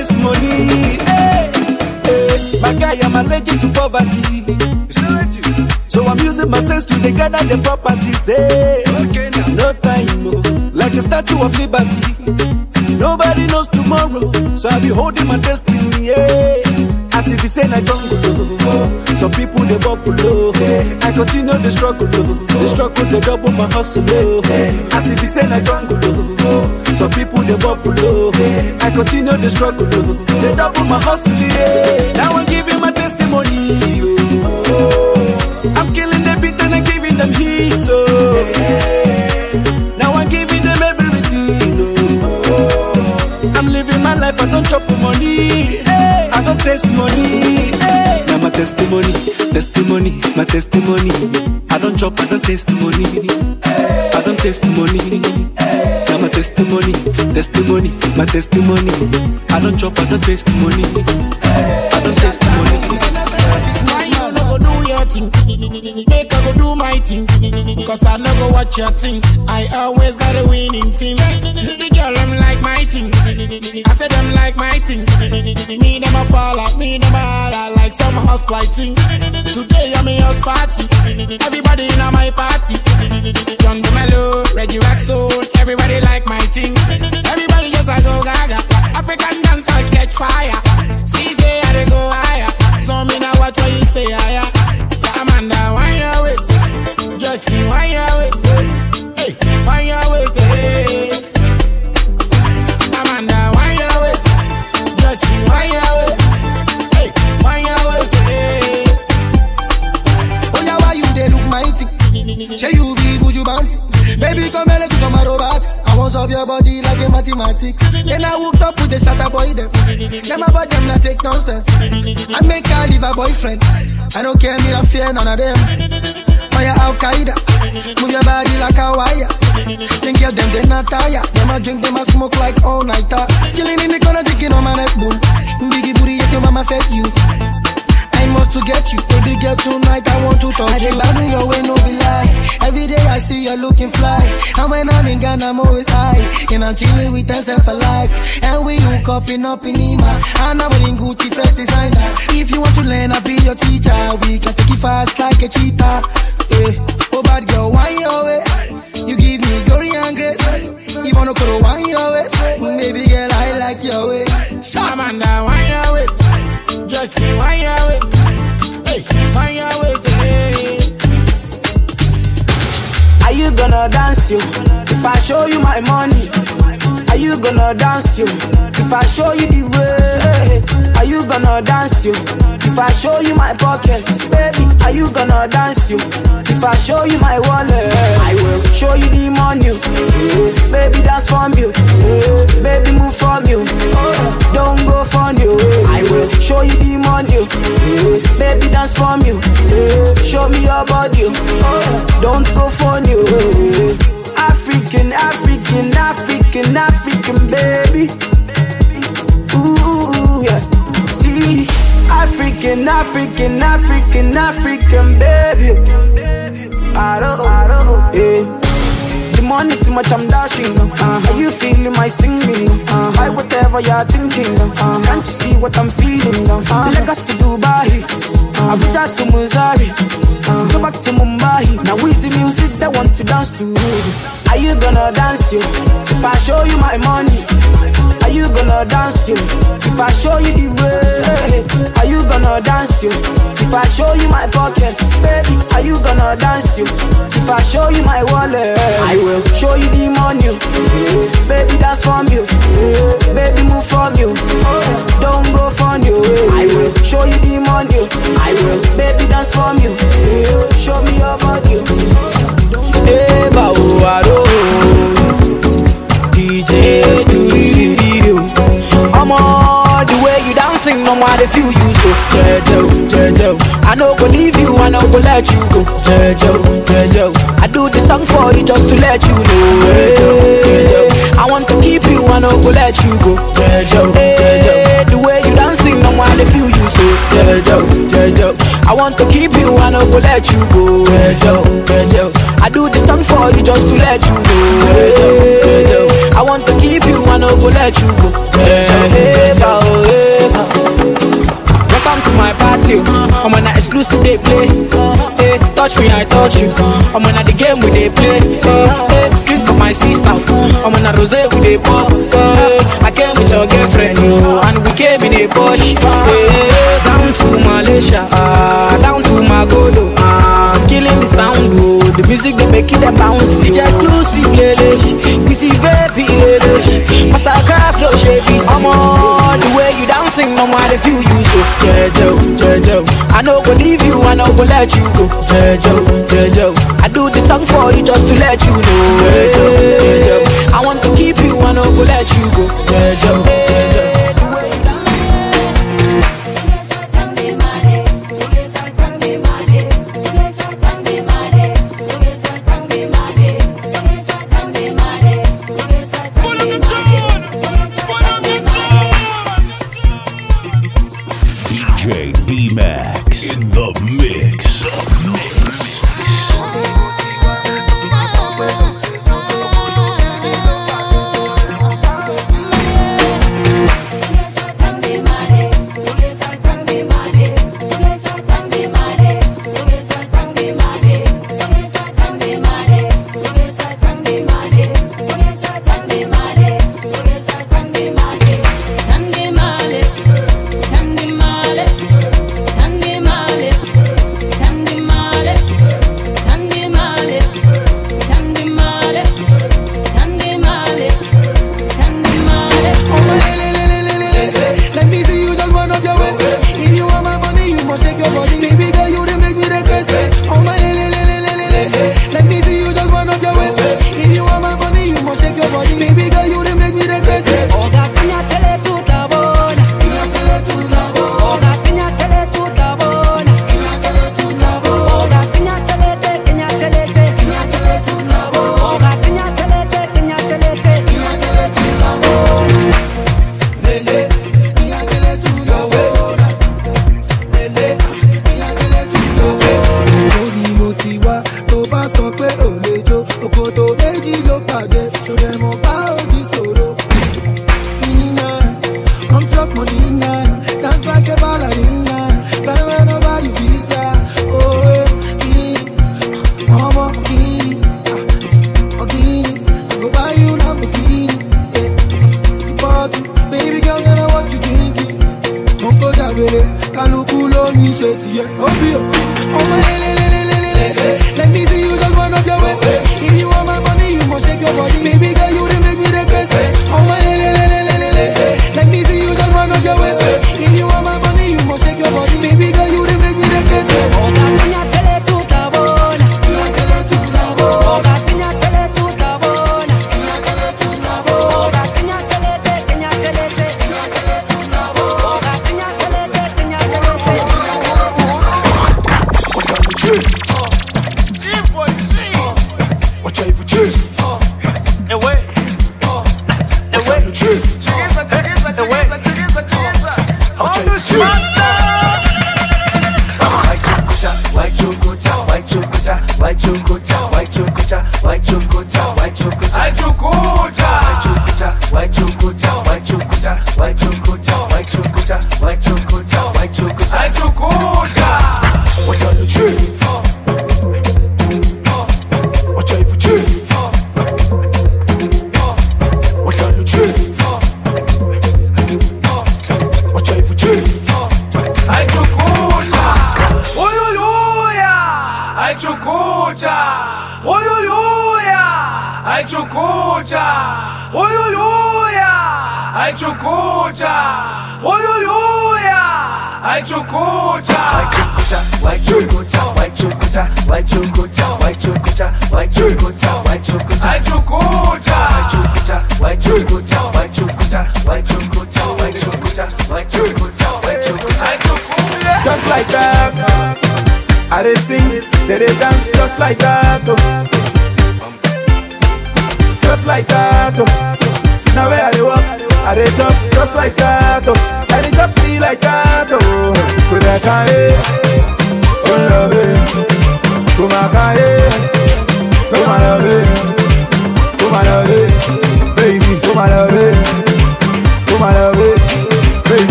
I money. Hey. Hey. My guy, I'm allergic to poverty. So I'm using my sense to they gather the properties. Hey. Okay, now, no time, oh. like a statue of liberty. Nobody knows tomorrow, so I'll be holding my destiny. Yeah. As if it's saying I don't go. Some people they bubble oh, low. I continue the struggle oh, low. The struggle they double my hustle oh, low. As if it's saying I don't go. Some people they bubble low. I continue the struggle low. They double my hustle. Yeah. Now I'm giving I don't. Now my testimony, testimony, my testimony. I don't chop, I don't taste money. I don't taste money. Now my testimony, testimony, my testimony. I don't chop, I don't taste money. I don't taste your? Make I go do my thing. Cause I no go watch your thing. I always got a winning team. The girl them like my thing. I said them like my thing. Me them a fall out, me a holler like some house whiting. Today I'm a house party. Everybody in my party. John Dumelo, Reggie Rockstone. Everybody like my thing. Everybody just a go gaga. African dance I'll catch fire. See say I go higher. So me now watch what you say higher. Amanda, why you waist? Justin, why you waist? Hey, why you waist? Hey. Amanda, why you waist? Justin, why you waist? Hey, why you waist? Hey. Oh yeah, why you they look mighty? Say you be buju bounty. Baby, come here, let's do some aerobatics. I want solve your body like a mathematics. Then I hooked up with the shatter boy them. Them about them not take nonsense. I make her leave a boyfriend. I don't care, me not fear none of them. Fire Al Qaeda, move your body like a wire. Think girl them they not tired. Them a drink, them a smoke like all nighter. Chilling in the corner, drinking on my Red Bull. Biggie booty, yes your mama fed you. I must to get you, baby girl tonight. I want to touch I you. I your way, no be lie. Every day I see you looking fly. And when I'm in Ghana, I'm always high. And I'm chilling with myself for life. And we hook up in up in Ima. And I'm wearing Gucci fresh designer. If you want to learn, I'll be your teacher. We can take it fast like a cheetah. Eh. Oh bad girl, why your way? You give me glory and grace. If I no go why your ways, baby girl, I like your way. Amanda, why you waist? Justin, why you waist? Hey, why you waist? Hey. Are you gonna dance you? If I show you my money, are you gonna dance you? If I show you the way, are you gonna dance you? If I show you my pockets, baby, are you gonna dance you? If I show you my wallet, I will show you the money. Yeah, baby, dance from you. Yeah, baby, move from oh. you. Body. Oh, don't go from you. African, African, African, African, baby. Ooh, yeah. See, African, African, African, African, baby. I don't, I don't, yeah. The money too much, I'm dashing. Uh, are you feeling my singing? Uh, I whatever you're thinking. Uh, can't you see what I'm feeling? Uh, Lagos to Dubai, uh, Abuja to Missouri, uh, go back to Mumbai. Now is the music that want to dance to? Are you gonna dance yo? If I show you my money, are you gonna dance yo? If I show you the way, are you gonna dance yo? If I show you my pockets, baby, are you gonna dance you? If I show you my wallet, I will show you the money. Yeah. Baby, dance from you. Yeah. Baby, move from you. Don't go from you. I will show you the money. I will. Baby, dance from you. Show me your body. Hey, Bawaro. DJ you no matter feel you so. Jejo, Jejo. I no go leave you, I no go let you go. Jejo, Jejo. I do the song for you just to let you know. Jejo, Jejo. I want to keep you, I no go let you go. Jejo, Jejo. The way dancing, no feel you so. Jejo, Jejo. I want to keep you, I no go let you go. Jejo, Jejo. I do the song for you just to let you go. Jejo, Jejo. I want to keep you, I no go let you go. Jejo, Jejo. Welcome to my party. Oh. I'm on an exclusive they play. Hey, touch me, I touch you. I'm on the game we they play. Hey, hey, drink of my sister. Oh. I'm on a rose we they pop. Hey, I came with your girlfriend, music they make it a bounce. It's exclusive, lele. See baby, lele. Mastercraft, no shady. I'm on the way you dancing, no matter if you use so. Jejo, Jejo. I no go leave you, I no go let you go. Jejo, Jejo. I do the song for you just to let you know. Jejo, Jejo. I want to keep you, I no go let you go. Jejo.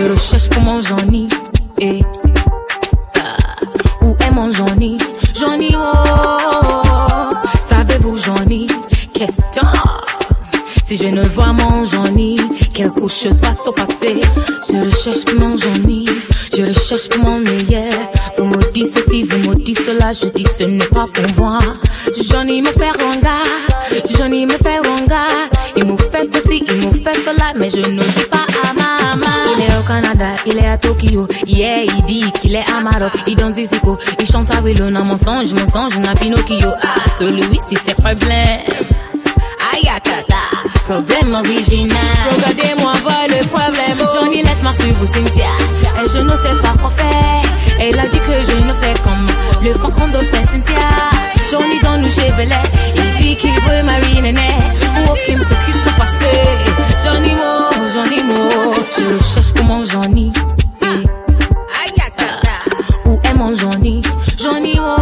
Je recherche pour mon Johnny. Et où est mon Johnny? Johnny, oh, savez-vous Johnny? Question. Si je ne vois mon Johnny, quelque chose va se passer. Je recherche pour mon Johnny, je recherche pour mon meilleur. Vous me dites ceci, vous me dites cela, je dis ce n'est pas pour moi. Johnny me fait ronga, Johnny me fait ronga. Il me fait ceci, il me fait cela, mais je ne dis pas à maman. Au Canada, il est à Tokyo. Yeah, il dit qu'il est à Maroc. Il danse Zico, il chante à vélo. Non, mensonge, mensonge, n'a Pinocchio. Ah, celui-ci, c'est problème. Ayakata, problème original. Regardez-moi voir le problème. Johnny, laisse-moi suivre Cynthia. Et je ne sais pas quoi faire. Elle a dit que je ne fais comme le Facondo fait Cynthia. Johnny dans nous chez Belay. Il dit qu'il veut Marie Néné. Ou aucun ce qui se passait. Johnny Mo, Johnny Mo. Je le cherche pour mon Johnny. Eh. Où est mon Johnny? Johnny Mo.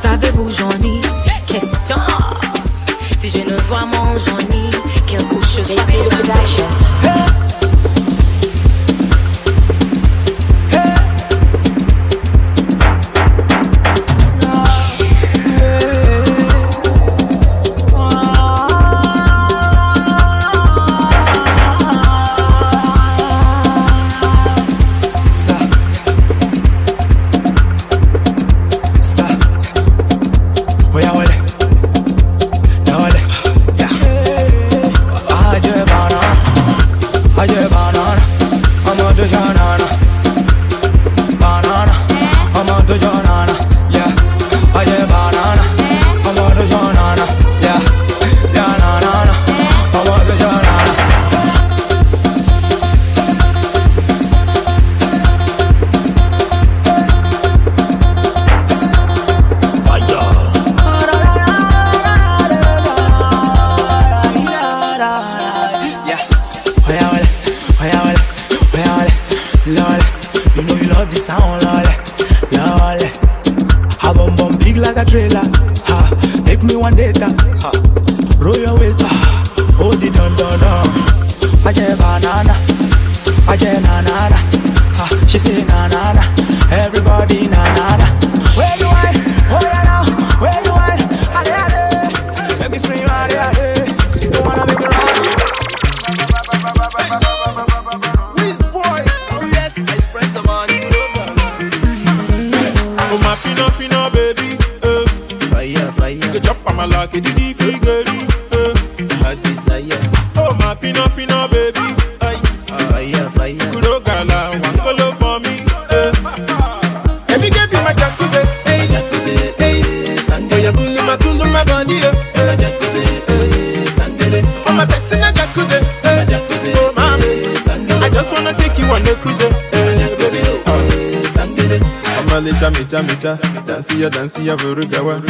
Savez-vous Johnny? Question. Si je ne vois mon Johnny, quelque chose va figure it? micha micha, dansi ya dansi ya vurugawa.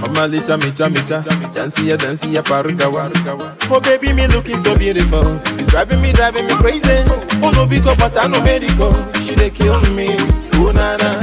Mama licha micha micha, dansi ya dansi ya parugawa. Oh baby, me looking so beautiful. It's driving me, driving me crazy. Oh no, big up, but I no medical. She dey kill me. Oh na na.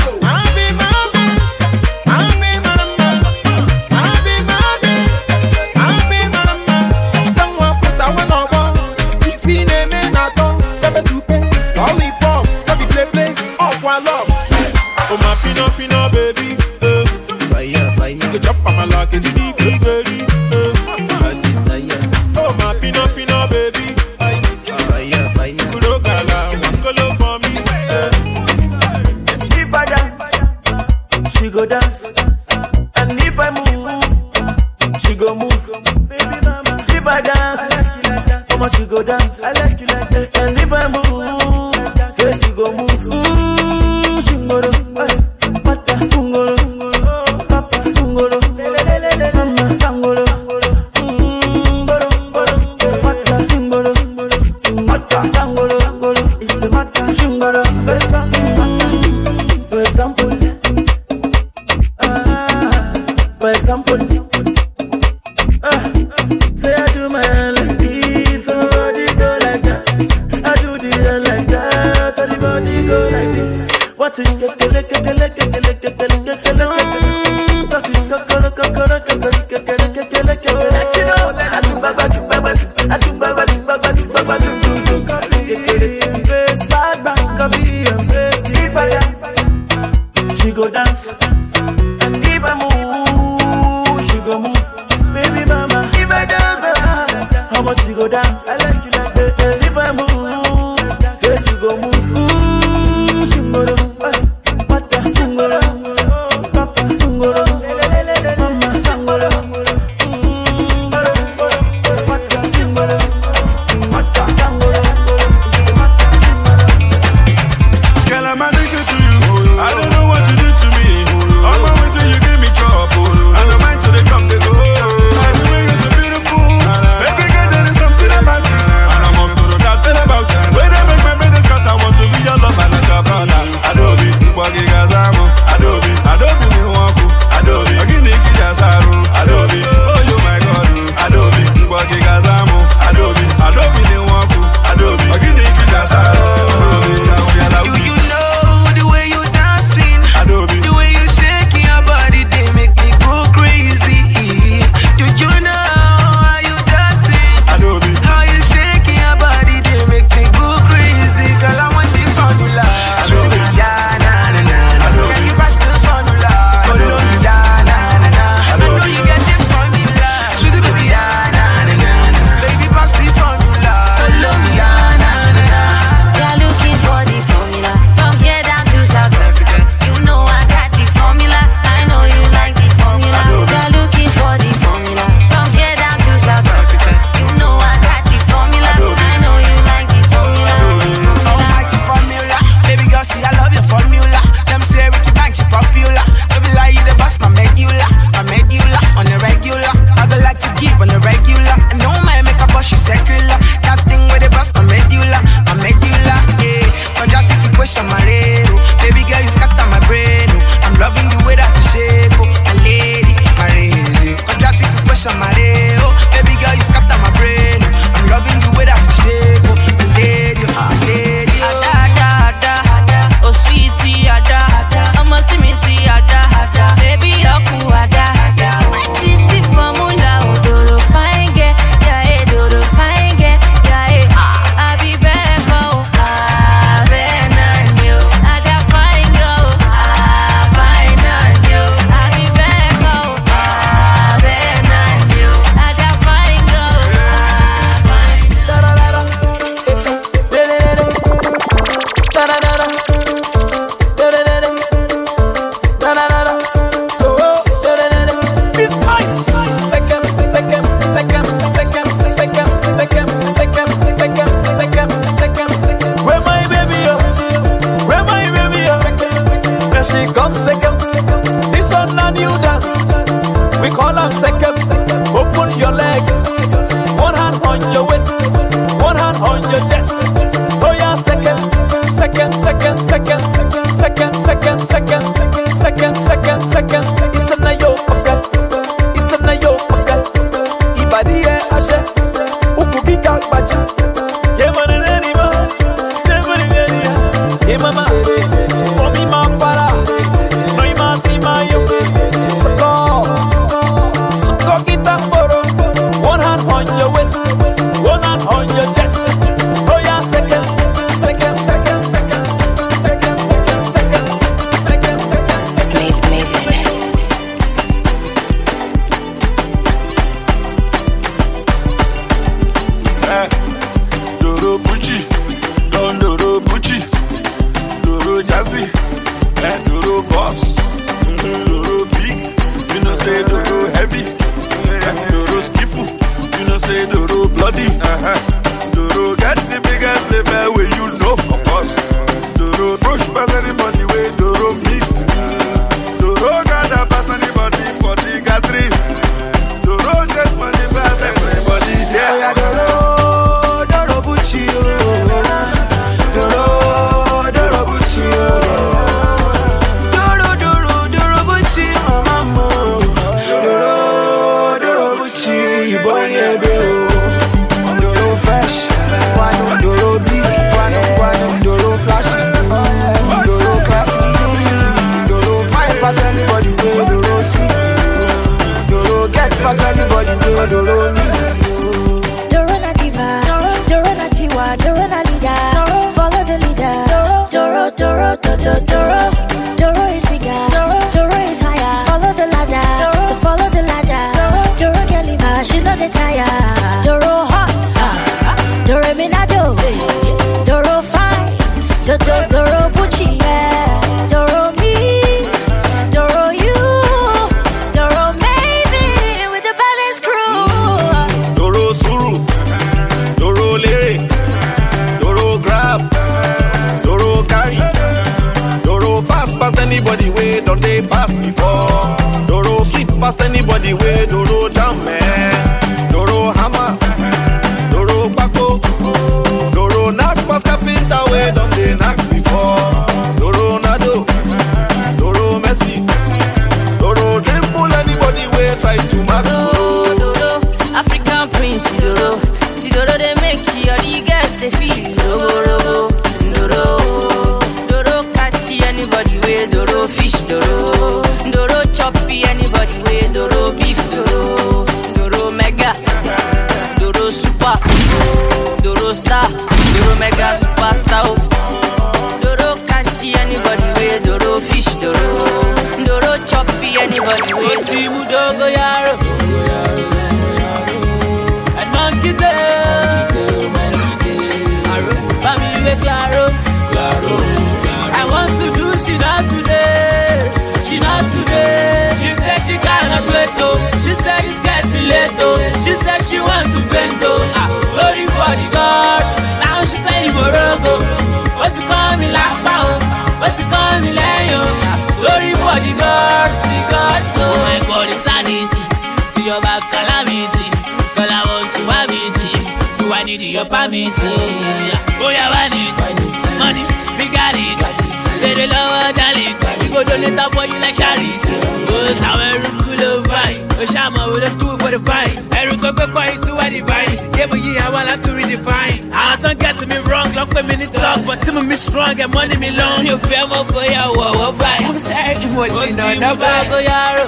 the money me long, you feel my for your wow, bye. I'm sorry, what's in on the Bible, yaro.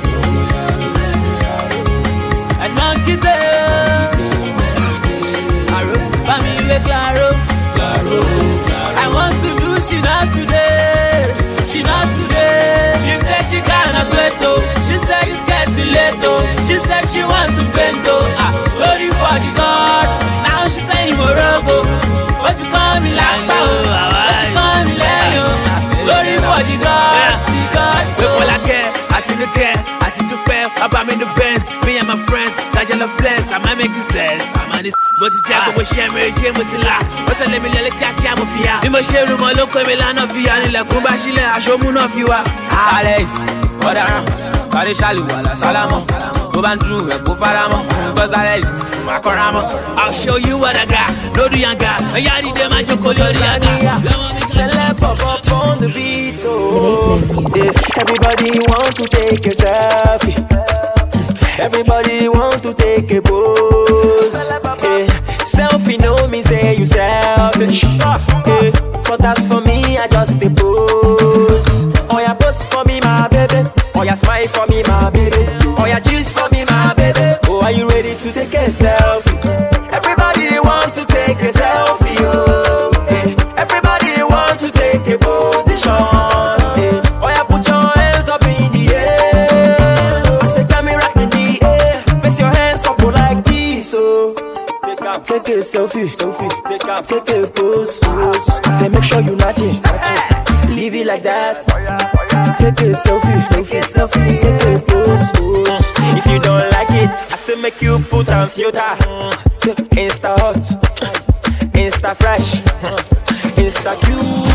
And now get Aro, Bami, we claro. I want to do she not today. She not today. She said she cannot wait, oh. She said it's getting late, though. She said she want to vent though. Ah, story for the gods. Now she saying Morocco. What's coming like, oh. no care. I see to pay, I buy me the best. Me and my friends, that yellow flex. Am I making sense? I'm on this. Mo ti jẹ́ gbogbo ṣe mi ṣe mo ti la. Ó tẹ̀lé mi lẹ́lẹ́ kíákíá mo fi ya. Bí I ṣe rúmọ ló pé mi lánà fi ya. Nílẹ̀kùn bá sílẹ̀, aṣọ mú náà fi wa. Alẹ́ yìí, ọ̀daràn, sáré ṣàlùwàlà sálámọ̀. tó bá ń dúró rẹ̀ kó fara mọ́ bọ́sálẹ̀ má kọ́ra mọ́. I'll show you what I got lórí àga ẹ̀yà àdìdẹ́ máa jókòó lórí àga. Celeb pop up on the beat, oh. Yeah. Everybody want to take a selfie. Everybody want to take a pose. Yeah. Selfie know me say you selfish. Yeah. But as for me, I just a pose. Oh, yeah, pose for me, my baby. Oh, yeah, smile for me, my baby. Oh, yeah, juice for me, my baby. Oh, are you ready to take a selfie? take a selfie, selfie. Take, a, take pose. I say make sure you match it. Leave it like that. Take a selfie, selfie, selfie. Take a pose. pose. If you don't like it, I say make you put on filter. Insta hot, Insta fresh, Insta cute.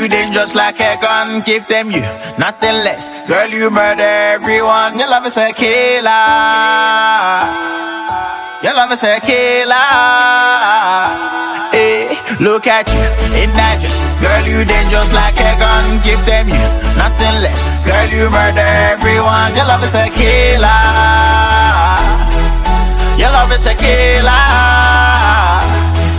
You dangerous like a gun. Give them you nothing less. Girl, you murder everyone. Your love is a killer. Your love is a killer. Hey, look at you in that dress. Girl, you dangerous like a gun. Give them you nothing less. Girl, you murder everyone. Your love is a killer. Your love is a killer.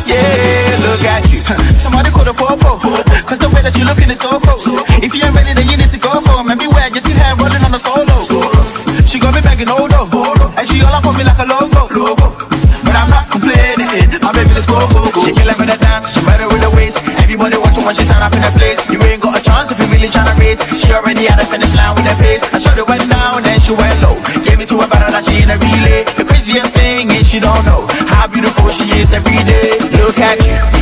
Yeah, look at you. [laughs] Somebody call the popo. Cause the way that you looking is so cool. If you ain't ready, then you need to go for Maybe where you see her rolling on the solo. She got me begging oh, Odo. And she all up on me like a logo. But I'm not complaining. My baby, let's go, go, go. She killing with the dance. She better with the waist. Everybody watching when she turn up in the place. You ain't got a chance if you really tryna race. She already at the finish line with the pace. I shot it went down, then she went low. Gave it to a better that she in a relay. The craziest thing is she don't know how beautiful she is every day. Look at you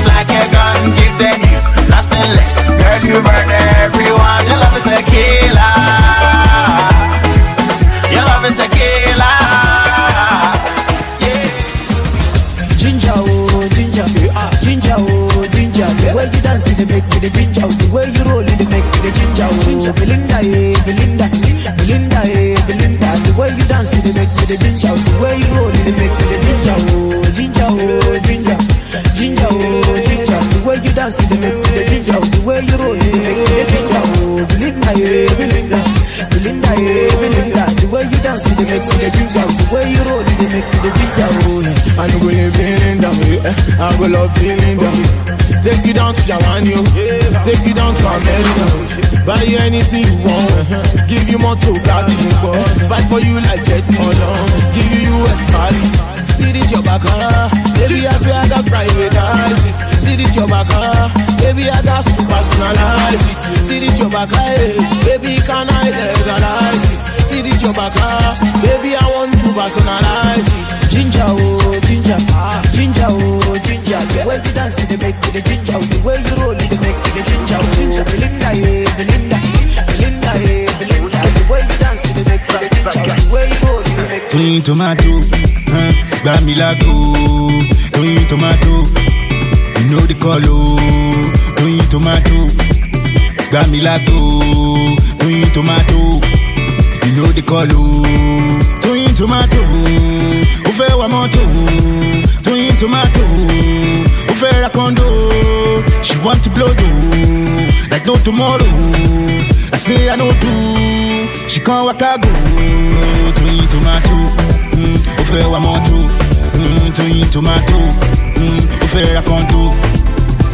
Dangerous like a gun. Give them you nothing less, girl. You murder everyone. Your love is a killer. Your love is a killer. Yeah. Ginger, oh, ginger, ah, ginger, oh, ginger. The way you dance, it makes it ginger. The way you roll, it make it ginger. Oh, Belinda, eh, Belinda, Belinda, eh, Belinda. The way you dance, it makes it ginger. The way you roll, Belinda, Belinda, Belinda, Belinda. The way you dance, makes it ginger. The way you roll, it make yeah. I know down, yeah. I go love down. Take you down to. Take you down to America. Buy you anything you want. Give you more to for you like Give you US Cali. See this your back, huh? Baby, I swear I got privatize it. See this your back. Ah. Baby, I got to personalize it. See this your back. Ah, eh. Baby, can I legalize it? See this your back. Ah. Baby, I want to personalize it. Ginger, oh, ginger, ah, ginger, oh, ginger. The way you dance, it makes it ginger. The way you roll, it make it ginger. Oh, Belinda, yeah, Belinda, Belinda, yeah, Belinda. Eh, the way you dance, it makes it ginger. The way you roll, it Clean tomato, huh? Mí lágbo. Clean tomato, you know the color. Clean tomato, gbà mí lágbo. Clean tomato, you know the color. Clean tomato, ó fẹ́ wa mọ́tò. Clean tomato, ó fẹ́ condo. She want to blow though, like no tomorrow. I say I no do, she come waka go. Clean tomato, mm, ó fẹ́ wa mọ́tò. Mm, tomato, mm, ó fẹ́ ra condo.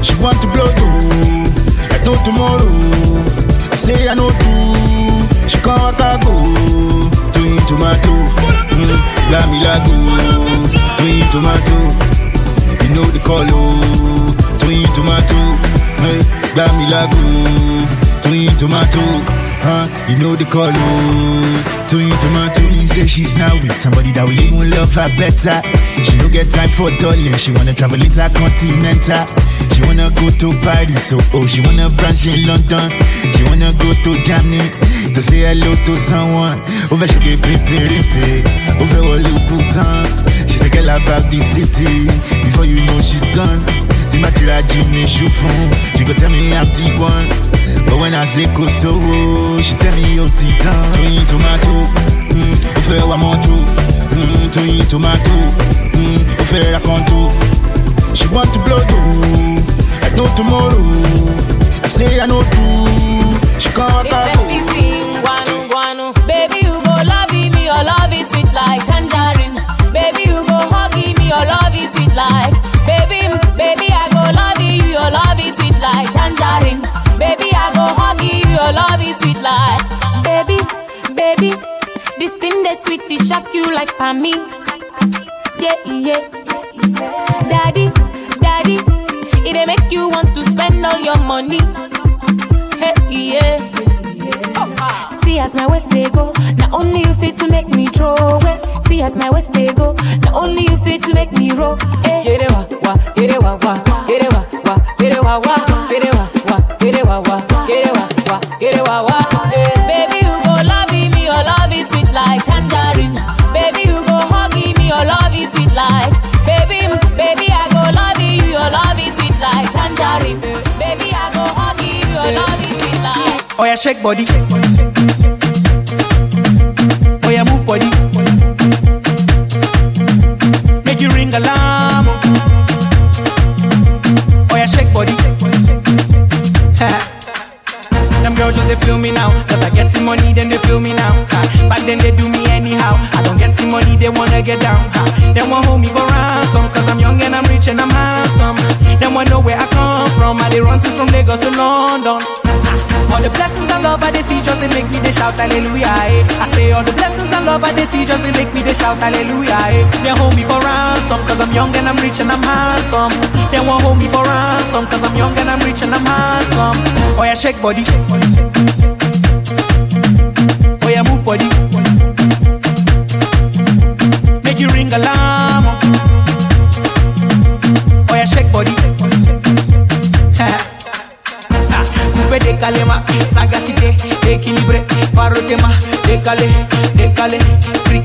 She want to blow though, like no tomorrow. I say I no do, she come waka go. Clean tomato, mm, mí lágbo. Clean tomato, you know the color. Clean tomato, hey, mí lágbo. Clean tomato, huh? You know the color. Clean tomato, he say she's now with somebody that will even love her better. She no get time for darling, she wanna travel intercontinental. She wanna go to Paris, so oh, she wanna branch in London. She wanna go to Germany to say hello to someone. Over she get pepe, over all Louboutin. She say girl about the city before you know she's gone. The material Jimmy Choo phone, she go tell me I'm the one. But when I say Kosovo, she tell me you're Titan. Toyin tomato, mm, ó fẹ́ wa mọ́tò. Mm, Toyin tomato, mm, ó fẹ́ ra kọ́ńtò. She want to blow though, like no tomorrow. I say I know too. she waka go. Guanu, guanu. Baby, you go love me, your love is sweet like tangerine. Baby, you go hug me, your love is sweet like. Baby, your love is sweet like. Baby, baby This thing that sweet is shock you like for me. Yeah, yeah. Daddy, daddy It'll make you want to spend all your money. As my waist they go, not only you fit to make me throw away. See as my waist they go, not only you fit to make me roll. Hey. Get it wa wa, get it wa wa, get it wa wa, get it wa wa, get it wa wa, get it wa wa, get it wa wa, get wa wa. Hey. Eh. Baby you go love me, your love is sweet like tangerine. Baby you go hug me, your love is sweet like. Baby, baby I go love you, your love is sweet like tangerine. Baby I go hug you, your love is sweet like. Oh yeah, shake body. Oh yeah, move body body. Shout hallelujah. Eh. They hold me for ransom cause I'm young and I'm rich and I'm handsome. They won't hold me for ransom cause I'm young and I'm rich and I'm handsome. Oh yeah, shake body. Oh yeah, move body. Make you ring alarm. Oh yeah, shake body. Coupe de calema, sagacité, équilibré, faro tema, décalé, décalé,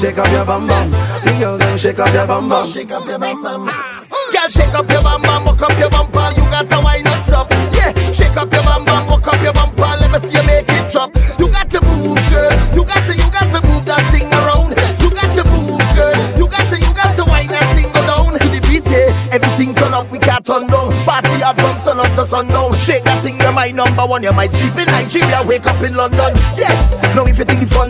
Shake up your bum bum. The girls them shake up your bum bum. Shake up your bum bum. Girl, shake up your bam bam, walk up your bumper. You got to wine and stop. Yeah, shake up your bam bam, walk up your bumper. Let me see you make it drop. You got to move, girl. You got to, you got to move that thing around. You got to move, girl. You got to, you got to wine that thing go down to the beat. Yeah, everything turn up, we can't turn down. Party hard from sun up to sundown. Shake that thing, you're my number one. You might sleep in Nigeria, wake up in London. Yeah, now if you think the fun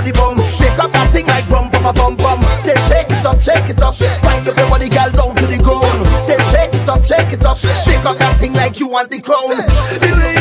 where the the bum. Shake up that thing like bum bum bum bum. Say shake it up, shake it up. Up your body, girl, down to the ground. Say shake it up, shake it up. Shake up that thing like you want the crown. The whine,